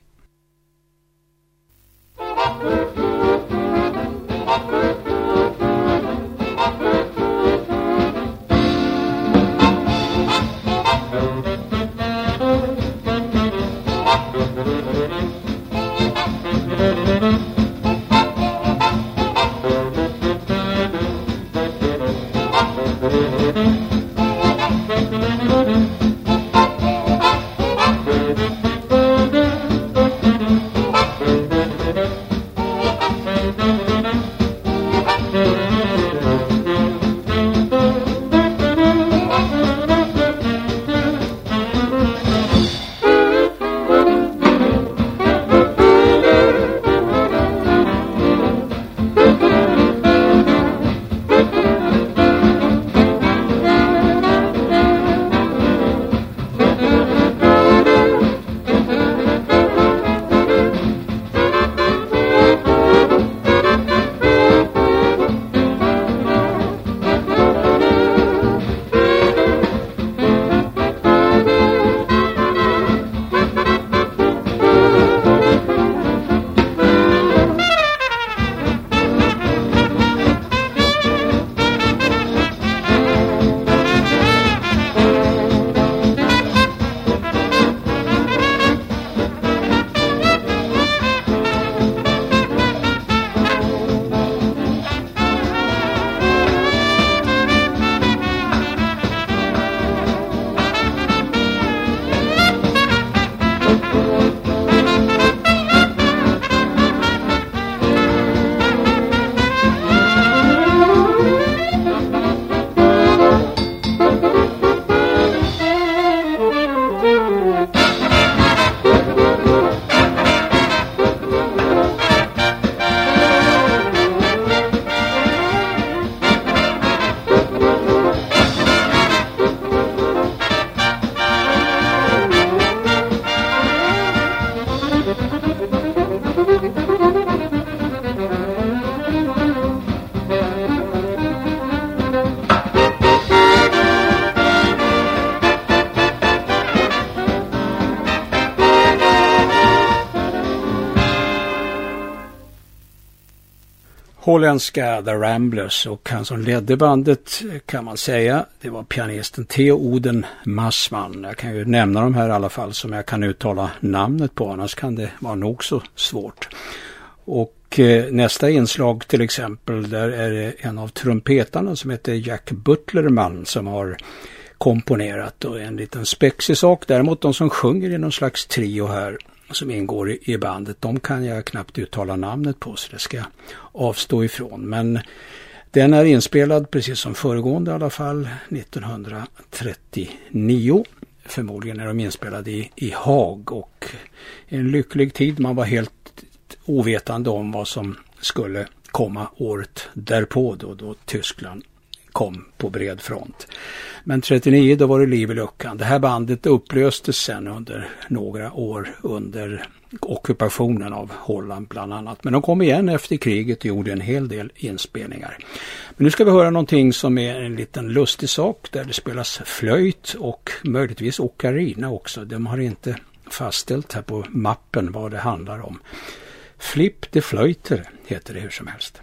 Holländska The Ramblers och han som ledde bandet kan man säga det var pianisten Theo Oden Massman. Jag kan ju nämna de här i alla fall som jag kan uttala namnet på annars kan det vara nog så svårt. Och eh, nästa inslag till exempel där är det en av trumpetarna som heter Jack Butlerman som har komponerat och en liten spexig sak. Däremot de som sjunger i någon slags trio här som ingår i bandet, de kan jag knappt uttala namnet på så det ska jag avstå ifrån. Men Den är inspelad, precis som föregående i alla fall, 1939. Förmodligen är de inspelade i, i Haag och en lycklig tid. Man var helt ovetande om vad som skulle komma året därpå då, då Tyskland kom på bred front. Men 39 då var det liv i luckan. Det här bandet upplöstes sen under några år under ockupationen av Holland bland annat. Men de kom igen efter kriget och gjorde en hel del inspelningar. Men nu ska vi höra någonting som är en liten lustig sak där det spelas flöjt och möjligtvis ocarina också. De har inte fastställt här på mappen vad det handlar om. Flip de Flöjter heter det hur som helst.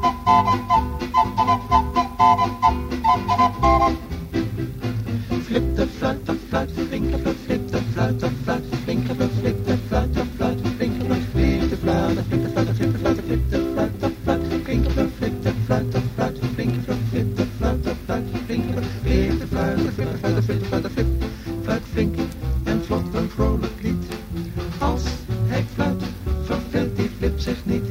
Flip de fluit, de flip de fluit, de flipte, de fluit, flinke flipte, fluiten, flinke fluiten, flinke fluiten, flipte, de fluit, de fluit fluiten, fluit, flinke flipte, de fluit, flinke flipte, de fluit fluiten, fluit fluiten, flip, fluit, flink en vlot een vrolijk lied. Als hij fluit, verveelt die flip zich niet.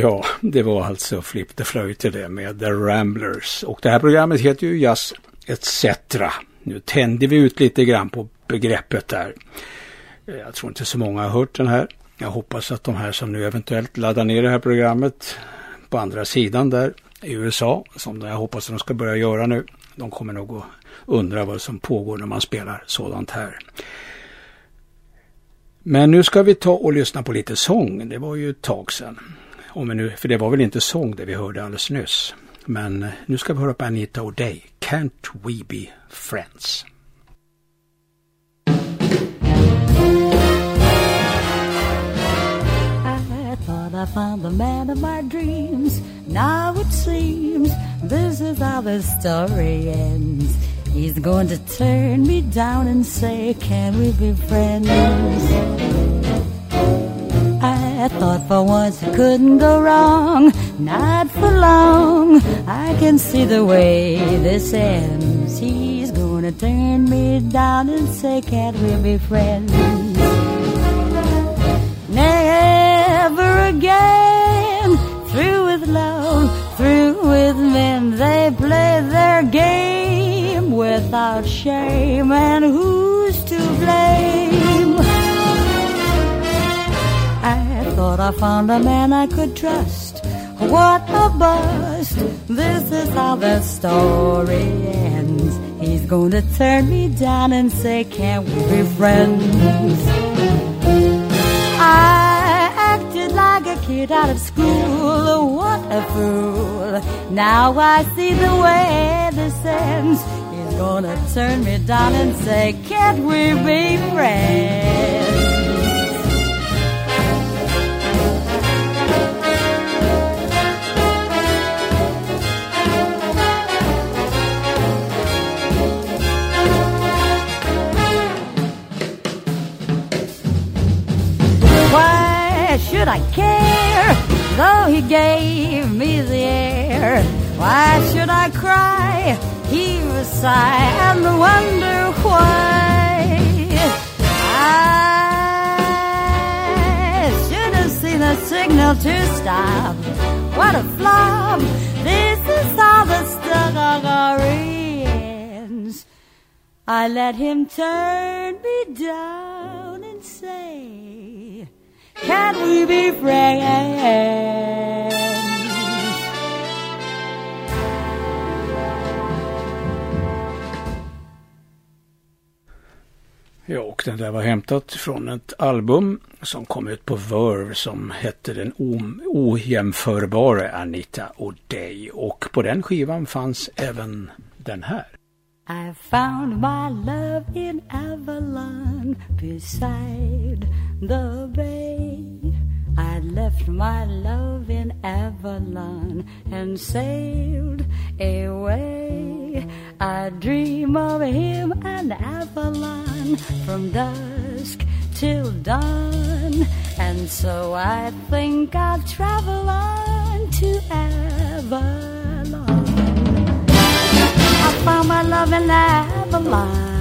Ja, det var alltså Flip the Flöjte det med The Ramblers. Och det här programmet heter ju Jazz etc. Nu tänder vi ut lite grann på begreppet där. Eh, jag tror inte så många har hört den här. Jag hoppas att de här som nu eventuellt laddar ner det här programmet på andra sidan där i USA, som jag hoppas att de ska börja göra nu, de kommer nog att undra vad som pågår när man spelar sådant här. Men nu ska vi ta och lyssna på lite sång. Det var ju ett tag sedan. Om vi nu, för det var väl inte sång det vi hörde alldeles nyss. Men eh, nu ska vi höra på Anita O'Day. Can't we be friends? I thought I found the man of my dreams. Now it seems this is how the story ends. He's going to turn me down and say, Can we be friends? I thought for once it couldn't go wrong, not for long. I can see the way this ends. He's gonna turn me down and say, Can't we be friends? Never again, through with love, through with men. They play their game without shame, and who's to blame? Thought I found a man I could trust. What a bust! This is how the story ends. He's to turn me down and say, Can't we be friends? I acted like a kid out of school. What a fool. Now I see the way this ends. He's gonna turn me down and say, Can't we be friends? Should I care? Though he gave me the air. Why should I cry? Heave a sigh and wonder why. I should have seen a signal to stop. What a flop! This is how the ends. I let him turn me down Can we be friends? Ja, och den där var hämtat från ett album som kom ut på Verve som hette Den ojämförbara Anita O'Day. Och på den skivan fanns även den här. I found my love in Avalon beside the bay. I left my love in Avalon and sailed away. I dream of him and Avalon from dusk till dawn. And so I think I'll travel on to Avalon. I found my love in Avalon.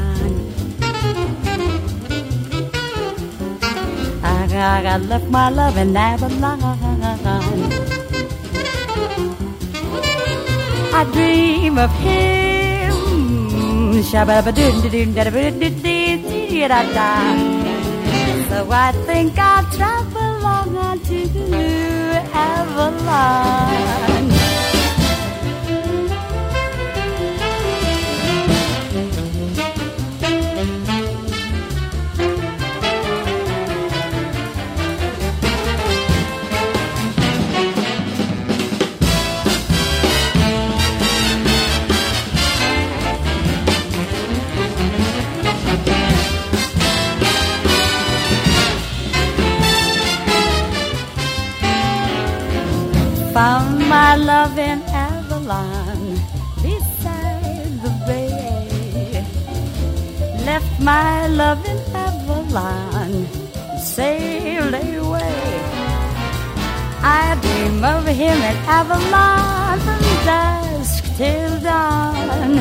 I, left my love in Avalon. I dream of him. So I think I'll travel on to Avalon. Found my love in Avalon beside the bay. Left my love in Avalon, sailed away. I dream of him in Avalon from dusk till dawn.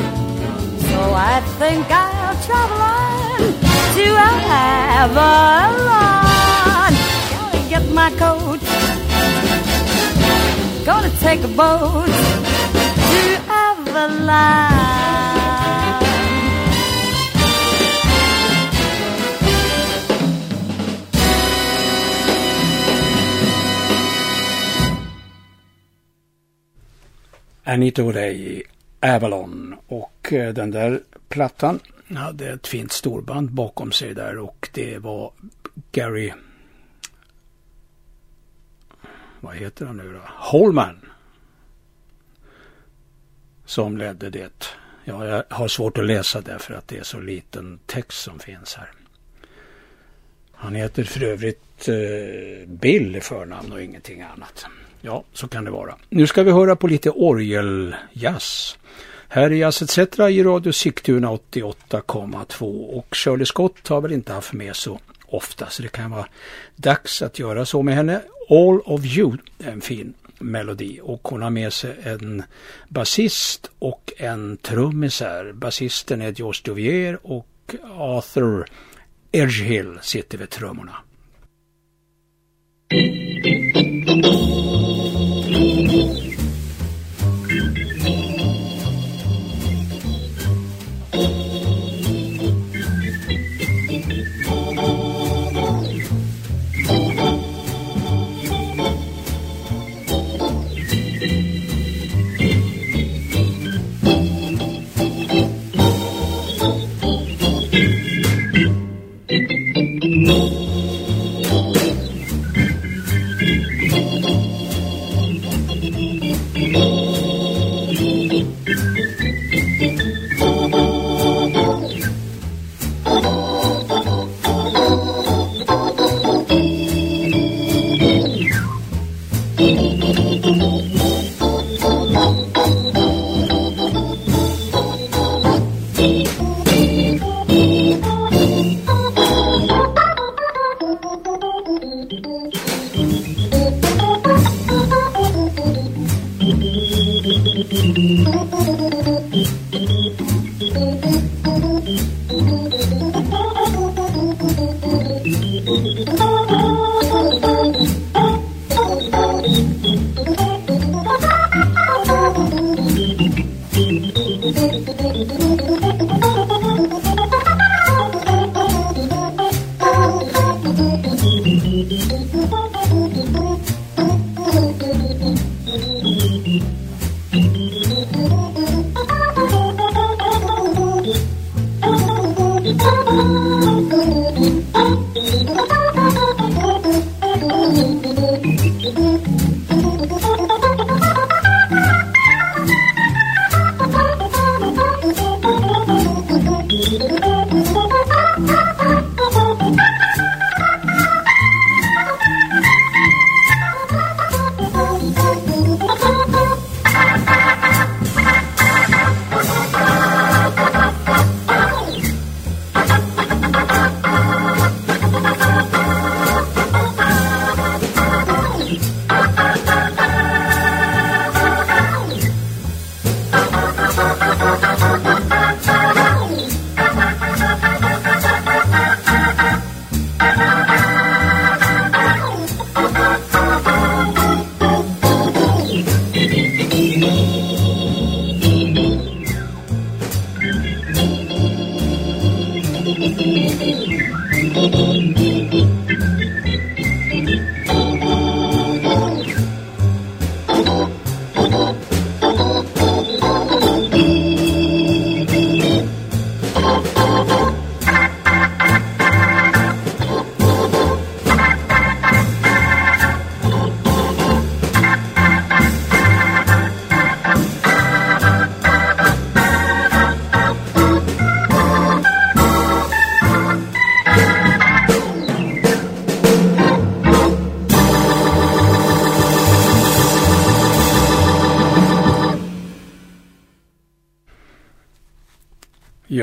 So I think I'll travel on to Avalon. Gonna get my coat Gonna take a boat to Avalon. Anita O'Day Avalon. Och eh, den där plattan hade ett fint storband bakom sig där och det var Gary vad heter han nu då? Holman. Som ledde det. Ja, jag har svårt att läsa det för att det är så liten text som finns här. Han heter för övrigt eh, Bill i förnamn och ingenting annat. Ja, så kan det vara. Nu ska vi höra på lite orgeljazz. Här är Jazz ETC i Radio Sigtuna 88,2 och Shirley Scott har väl inte haft med så ofta så det kan vara dags att göra så med henne. All of you en fin melodi och hon har med sig en basist och en trummis här. Basisten är George Duvier och Arthur Edgehill sitter vid trummorna.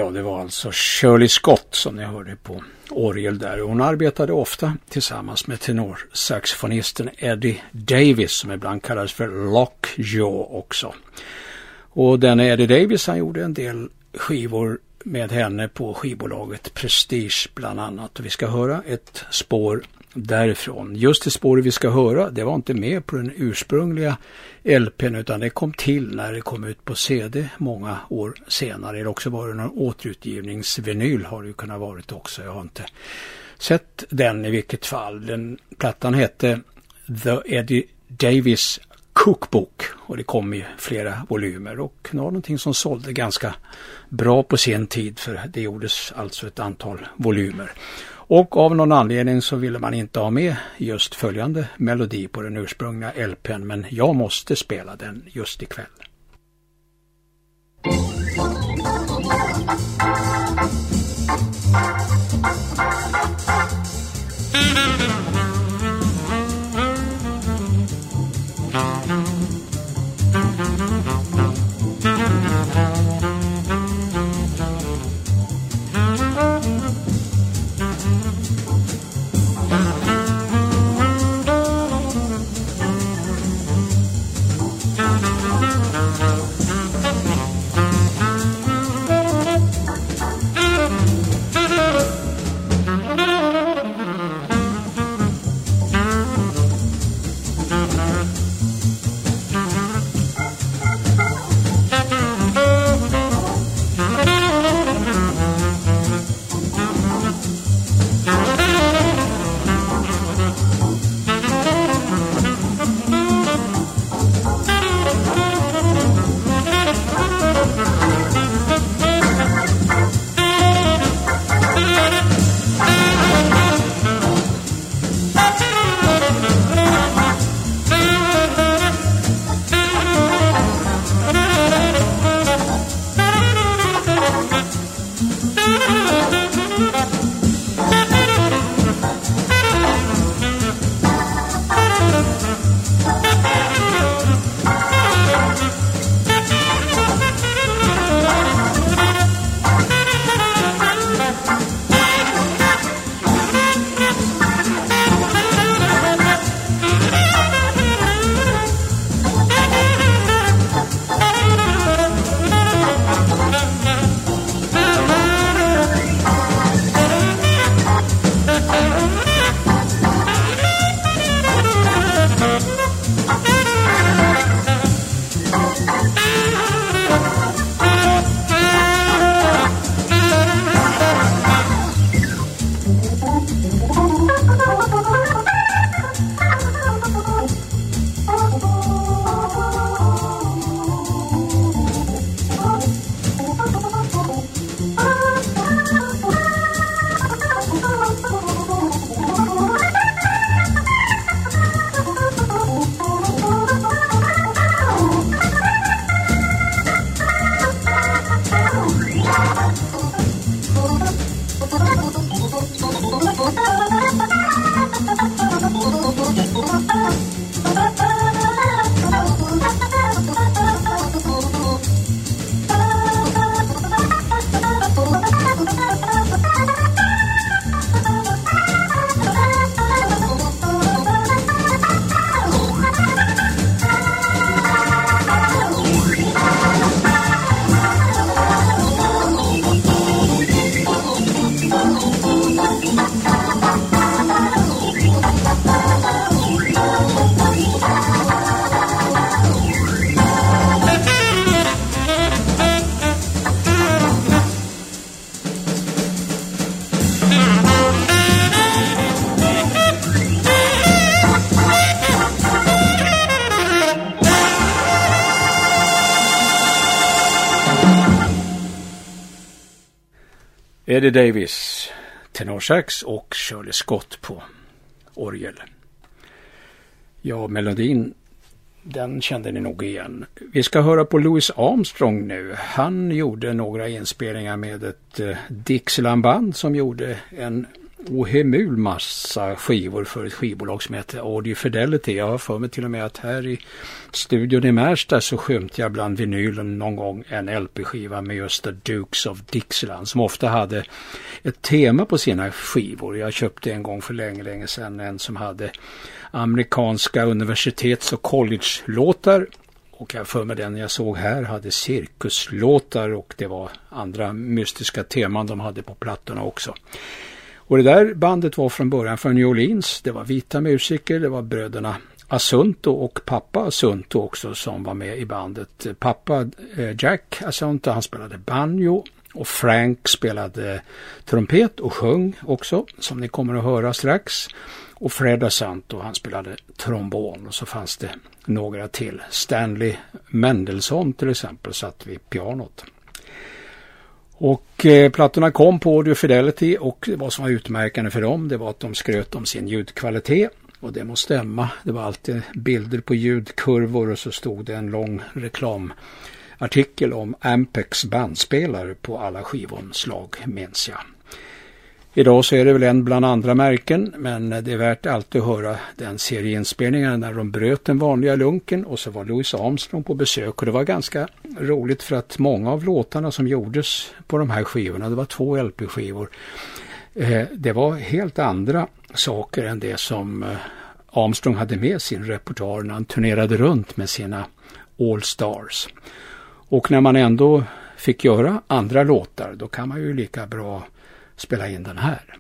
Ja, det var alltså Shirley Scott som ni hörde på orgel där. Hon arbetade ofta tillsammans med tenorsaxofonisten Eddie Davis som ibland kallades för Lockjaw också. Och den Eddie Davis han gjorde en del skivor med henne på skivbolaget Prestige bland annat. Och vi ska höra ett spår därifrån. Just det spåret vi ska höra, det var inte med på den ursprungliga LPn utan det kom till när det kom ut på CD många år senare. Eller också var det någon återutgivningsvinyl har det ju kunnat varit också. Jag har inte sett den i vilket fall. Den plattan hette The Eddie Davis Cookbook och det kom i flera volymer och det var någonting som sålde ganska bra på sin tid för det gjordes alltså ett antal volymer. Och av någon anledning så ville man inte ha med just följande melodi på den ursprungliga LPn men jag måste spela den just ikväll. Thank Eddie Davis tenorsax och Shirley Scott på orgel. Ja, melodin den kände ni nog igen. Vi ska höra på Louis Armstrong nu. Han gjorde några inspelningar med ett eh, Dixielandband som gjorde en ohemul massa skivor för ett skivbolag som heter Audio Fidelity. Jag har för mig till och med att här i studion i Märsta så skymte jag bland vinylen någon gång en LP-skiva med just The Dukes of Dixieland som ofta hade ett tema på sina skivor. Jag köpte en gång för länge, länge sedan en som hade amerikanska universitets och college-låtar och jag för mig den jag såg här hade cirkuslåtar och det var andra mystiska teman de hade på plattorna också. Och det där bandet var från början från New Orleans. Det var vita musiker, det var bröderna Asunto och pappa Asunto också som var med i bandet. Pappa eh, Jack Asunto han spelade banjo och Frank spelade trumpet och sjöng också som ni kommer att höra strax. Och Fred Asanto han spelade trombon och så fanns det några till. Stanley Mendelssohn till exempel satt vid pianot. Och eh, plattorna kom på Audio Fidelity och vad som var utmärkande för dem det var att de skröt om sin ljudkvalitet. Och det måste stämma. Det var alltid bilder på ljudkurvor och så stod det en lång reklamartikel om Ampex bandspelare på alla skivomslag minns jag. Idag så är det väl en bland andra märken men det är värt alltid att höra den serieinspelningen när de bröt den vanliga lunken och så var Louis Armstrong på besök och det var ganska roligt för att många av låtarna som gjordes på de här skivorna, det var två LP-skivor, eh, det var helt andra saker än det som eh, Armstrong hade med sin repertoar när han turnerade runt med sina All Stars. Och när man ändå fick göra andra låtar då kan man ju lika bra spela in den här.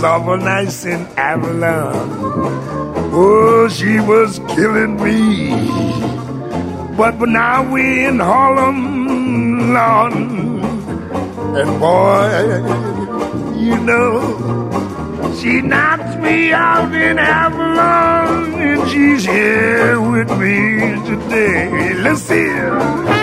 Was awful nice in Avalon. Oh, she was killing me. But now we're in Harlem, Lord. And boy, you know, she knocks me out in Avalon. And she's here with me today. See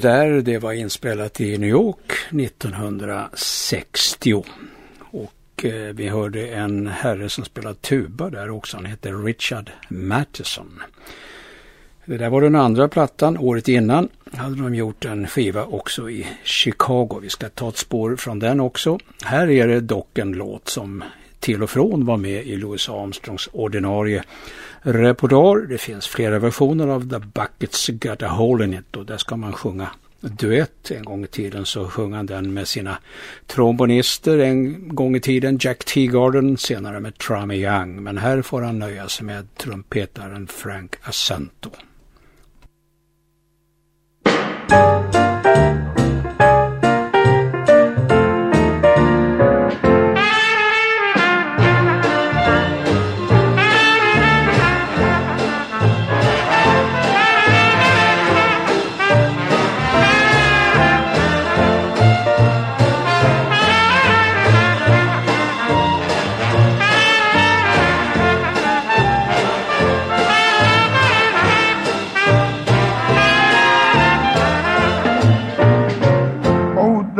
det där det var inspelat i New York 1960. Och eh, vi hörde en herre som spelade tuba där också. Han hette Richard Mattison. Det där var den andra plattan. Året innan hade de gjort en skiva också i Chicago. Vi ska ta ett spår från den också. Här är det dock en låt som till och från var med i Louis Armstrongs ordinarie repertoar. Det finns flera versioner av The Buckets Got a Hole in It och där ska man sjunga duett. En gång i tiden så sjöng han den med sina trombonister. En gång i tiden Jack Teagarden, senare med Trummy Young. Men här får han nöja sig med trumpetaren Frank Ascento.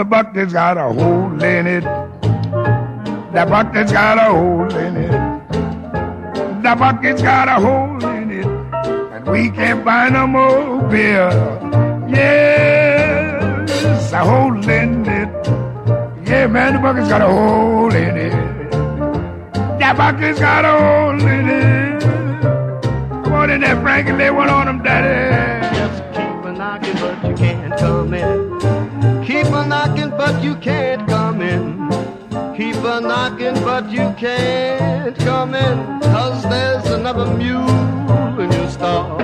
Bucket's got a hole in it. The bucket's got a hole in it. The bucket's got a hole in it. And we can't buy no more beer. Yes, a hole in it. Yeah, man, the bucket's got a hole in it. That bucket's got a hole in it. Come on in there, Frankie, lay one on them, daddy. Just keep a knocking, but you can't come in. But you can't come in. Keep a knocking, but you can't come in. Cause there's another mule in your stall.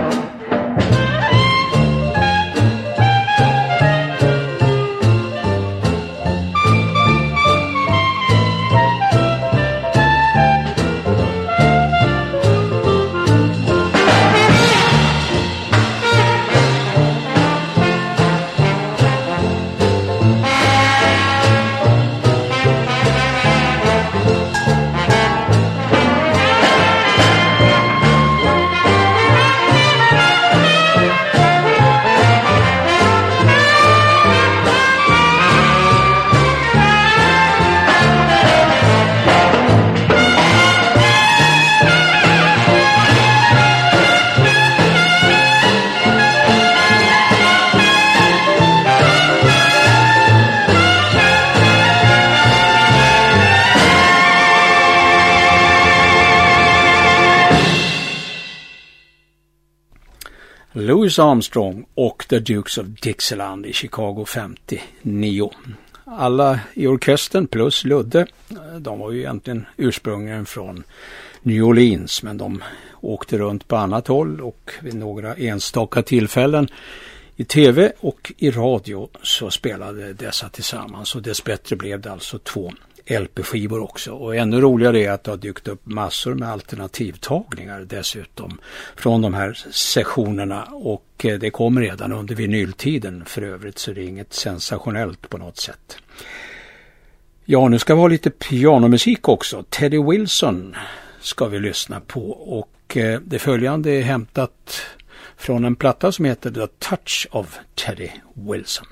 Louis Armstrong och The Dukes of Dixieland i Chicago 59. Alla i orkestern plus Ludde, de var ju egentligen ursprungligen från New Orleans men de åkte runt på annat håll och vid några enstaka tillfällen i tv och i radio så spelade dessa tillsammans och dessbättre blev det alltså två LP-skivor också. Och ännu roligare är att det har dykt upp massor med alternativtagningar dessutom från de här sessionerna och eh, det kommer redan under vinyltiden för övrigt så det är inget sensationellt på något sätt. Ja, nu ska vi ha lite pianomusik också. Teddy Wilson ska vi lyssna på och eh, det följande är hämtat från en platta som heter The Touch of Teddy Wilson.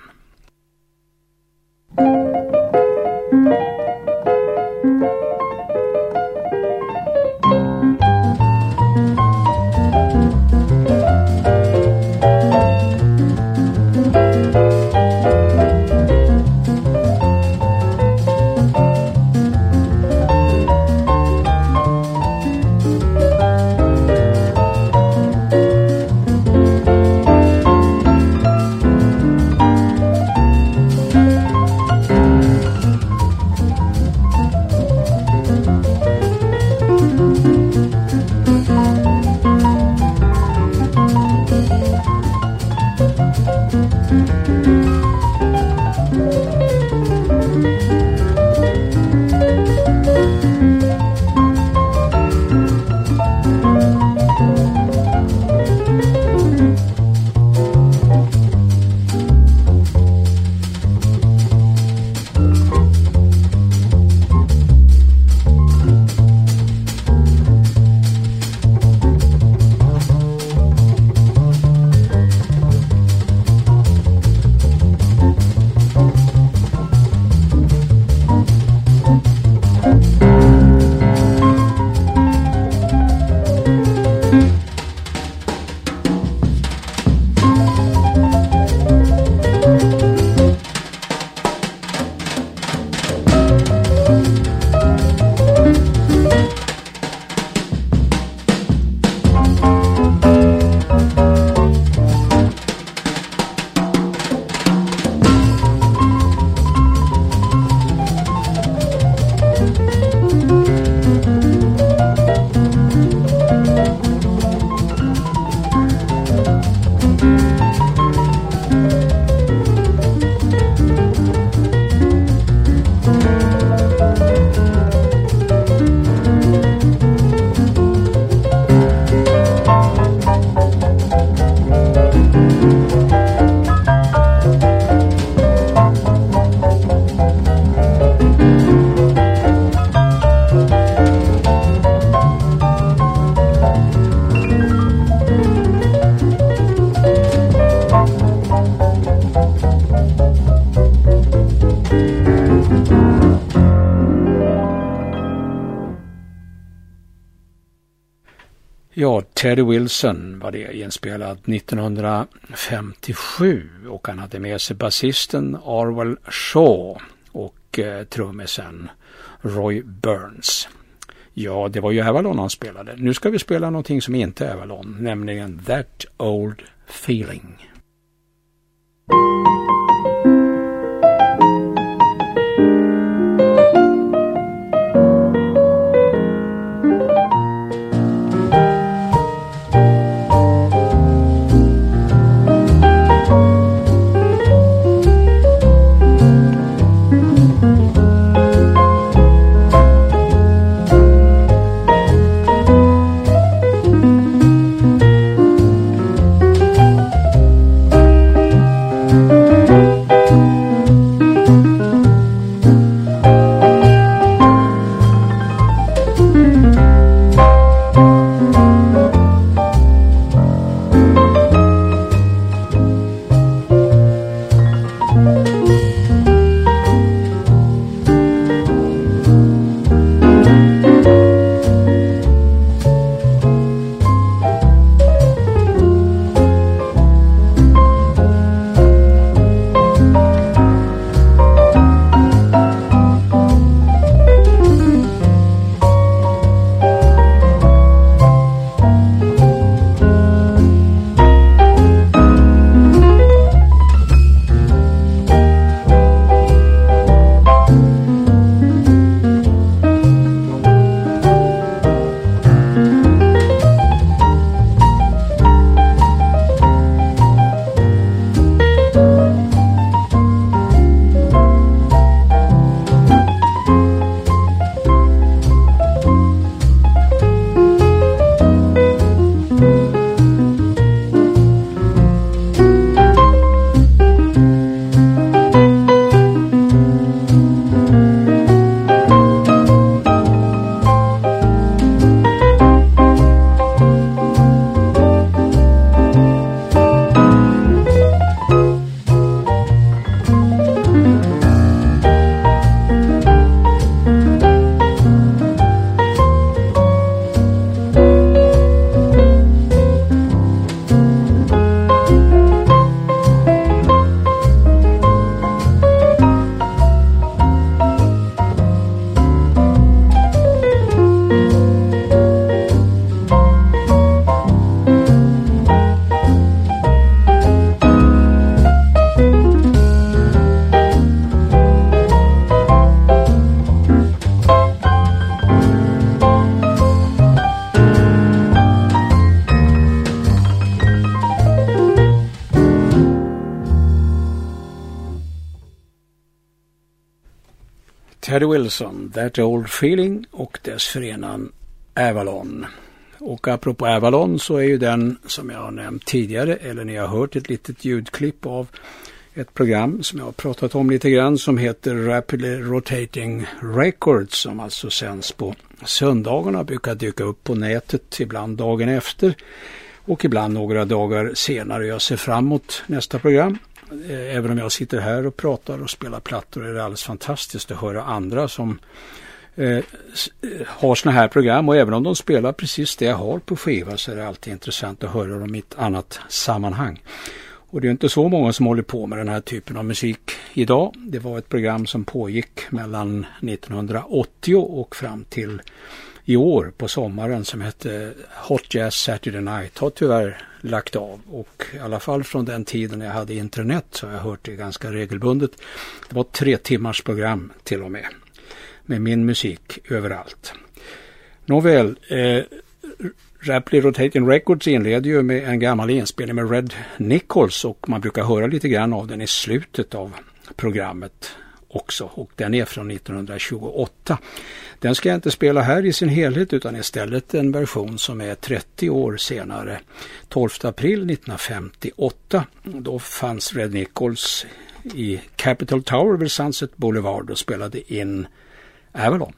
Teddy Wilson var det inspelad 1957 och han hade med sig basisten Arwell Shaw och eh, trummisen Roy Burns. Ja, det var ju Avalon han spelade. Nu ska vi spela någonting som inte är Avalon, nämligen That Old Feeling. Teddy Wilson, That Old Feeling och dessförinnan Avalon. Och apropå Avalon så är ju den som jag har nämnt tidigare eller ni har hört ett litet ljudklipp av ett program som jag har pratat om lite grann som heter Rapidly Rotating Records som alltså sänds på söndagarna brukar dyka upp på nätet ibland dagen efter och ibland några dagar senare. Jag ser fram emot nästa program. Eh, även om jag sitter här och pratar och spelar plattor är det alldeles fantastiskt att höra andra som eh, eh har sådana här program och även om de spelar precis det jag har på skiva så är det alltid intressant att höra dem i ett annat sammanhang. Och det är inte så många som håller på med den här typen av musik idag. Det var ett program som pågick mellan 1980 och fram till i år på sommaren som hette Hot Jazz Saturday Night har tyvärr lagt av och i alla fall från den tiden jag hade internet så har jag hört det ganska regelbundet. Det var tre timmars program till och med med min musik överallt. Nåväl, eh, Rapley Rotating Records inleder ju med en gammal inspelning med Red Nichols och man brukar höra lite grann av den i slutet av programmet också och den är från 1928. Den ska jag inte spela här i sin helhet utan istället en version som är 30 år senare. 12 april 1958. Då fanns Red Nichols i Capitol Tower vid Sunset Boulevard och spelade in Avalon.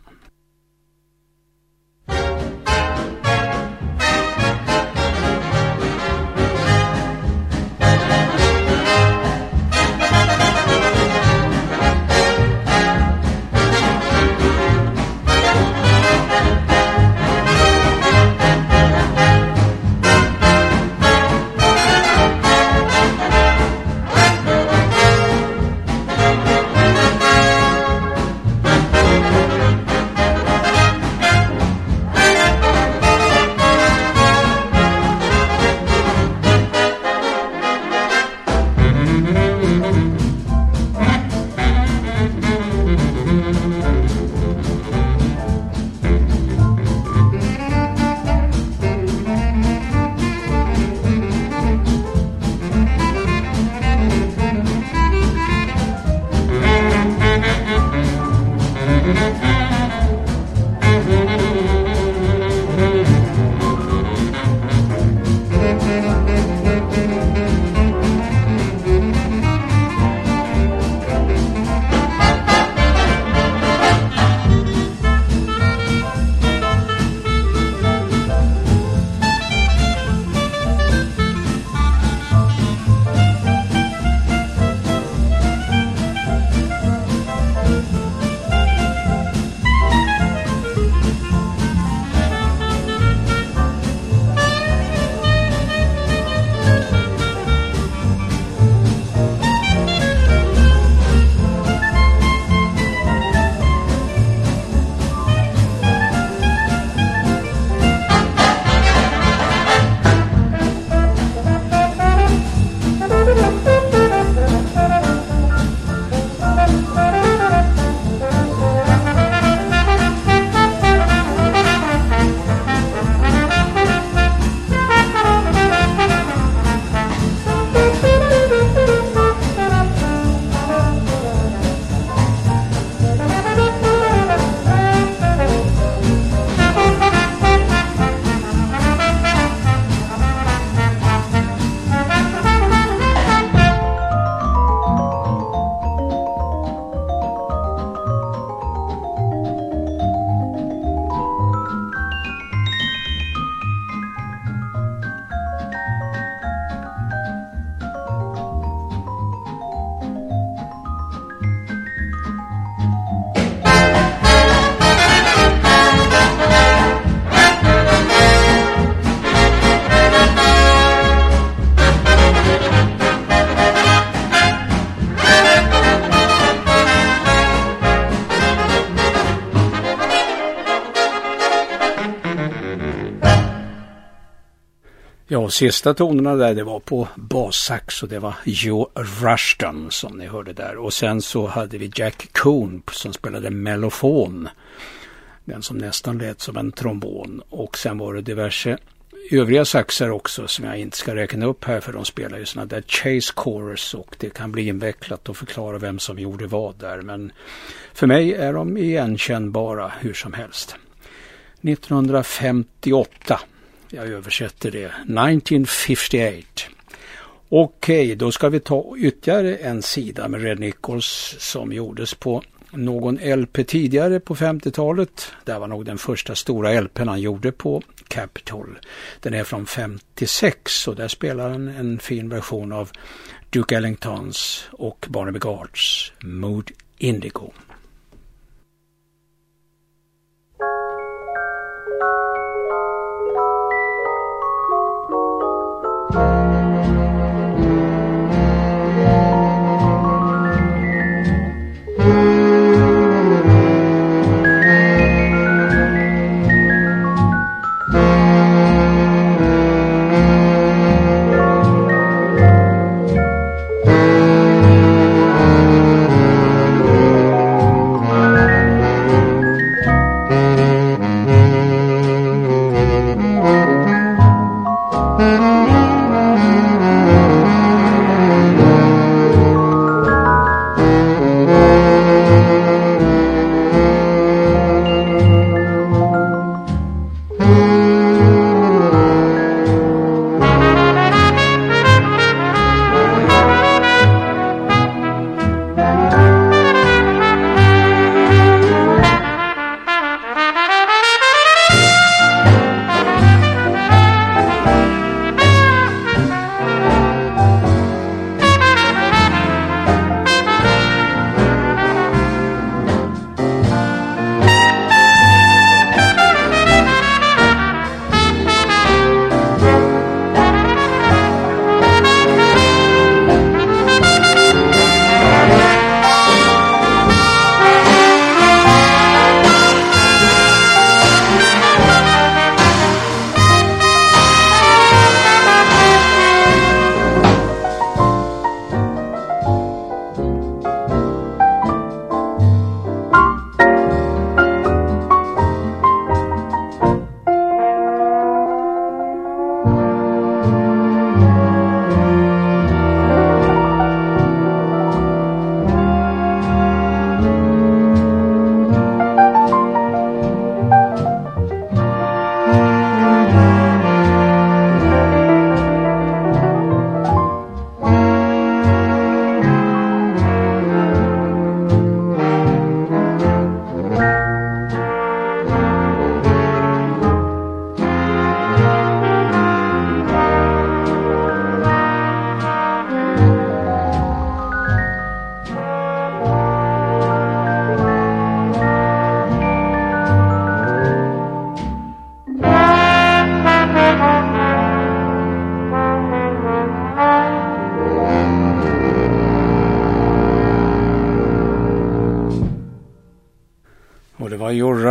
De sista tonerna där det var på bassax och det var Joe Rushton som ni hörde där. Och sen så hade vi Jack Coon som spelade mellofon. Den som nästan lät som en trombon. Och sen var det diverse övriga saxar också som jag inte ska räkna upp här för de spelar ju sådana där chase chorus och det kan bli invecklat att förklara vem som gjorde vad där. Men för mig är de igenkännbara hur som helst. 1958, jag översätter det, 1958. Okej, okay, då ska vi ta ytterligare en sida med Red Nichols som gjordes på någon LP tidigare på 50-talet. Det var nog den första stora LPn han gjorde på Capitol. Den är från 56 och där spelar han en fin version av Duke Ellingtons och Barnaby Gards Mood Indigo.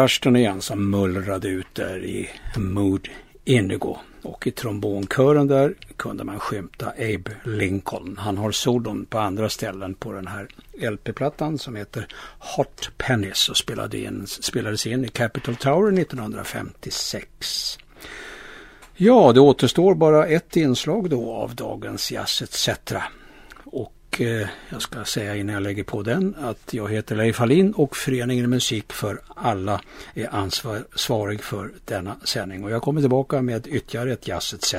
Rushton igen som mullrade ut där i Mood Indigo. Och i trombonkören där kunde man skymta Abe Lincoln. Han har solon på andra ställen på den här LP-plattan som heter Hot Pennies och spelade in, spelades in i Capitol Tower 1956. Ja, det återstår bara ett inslag då av dagens Jazz ETC. Och eh, jag ska säga innan jag lägger på den att jag heter Leif Hallin och Föreningen Musik för alla är ansvarig för denna sändning. Och jag kommer tillbaka med ytterligare ett jazz etc.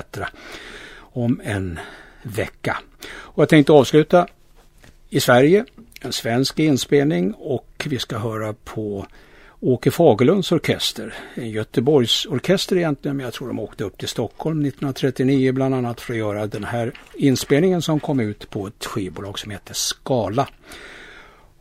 om en vecka. Och jag tänkte avsluta i Sverige, en svensk inspelning och vi ska höra på Åke Fagerlunds orkester. En Göteborgsorkester egentligen, men jag tror de åkte upp till Stockholm 1939 bland annat för att göra den här inspelningen som kom ut på ett skivbolag som heter Skala.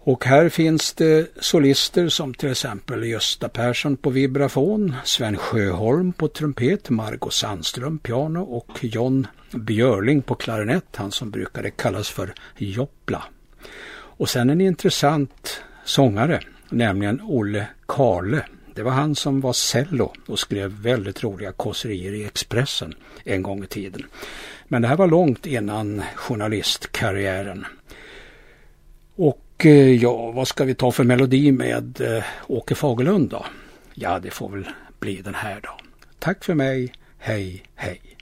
Och här finns det solister som till exempel Gösta Persson på vibrafon, Sven Sjöholm på trumpet, Margot Sandström piano och John Björling på klarinett, han som brukade kallas för Joppla. Och sen en intressant sångare, nämligen Olle Karle. Det var han som var cello och skrev väldigt roliga kåserier i Expressen en gång i tiden. Men det här var långt innan journalistkarriären. Och eh, ja, vad ska vi ta för melodi med eh, Åke Fagerlund då? Ja, det får väl bli den här då. Tack för mig. Hej, hej.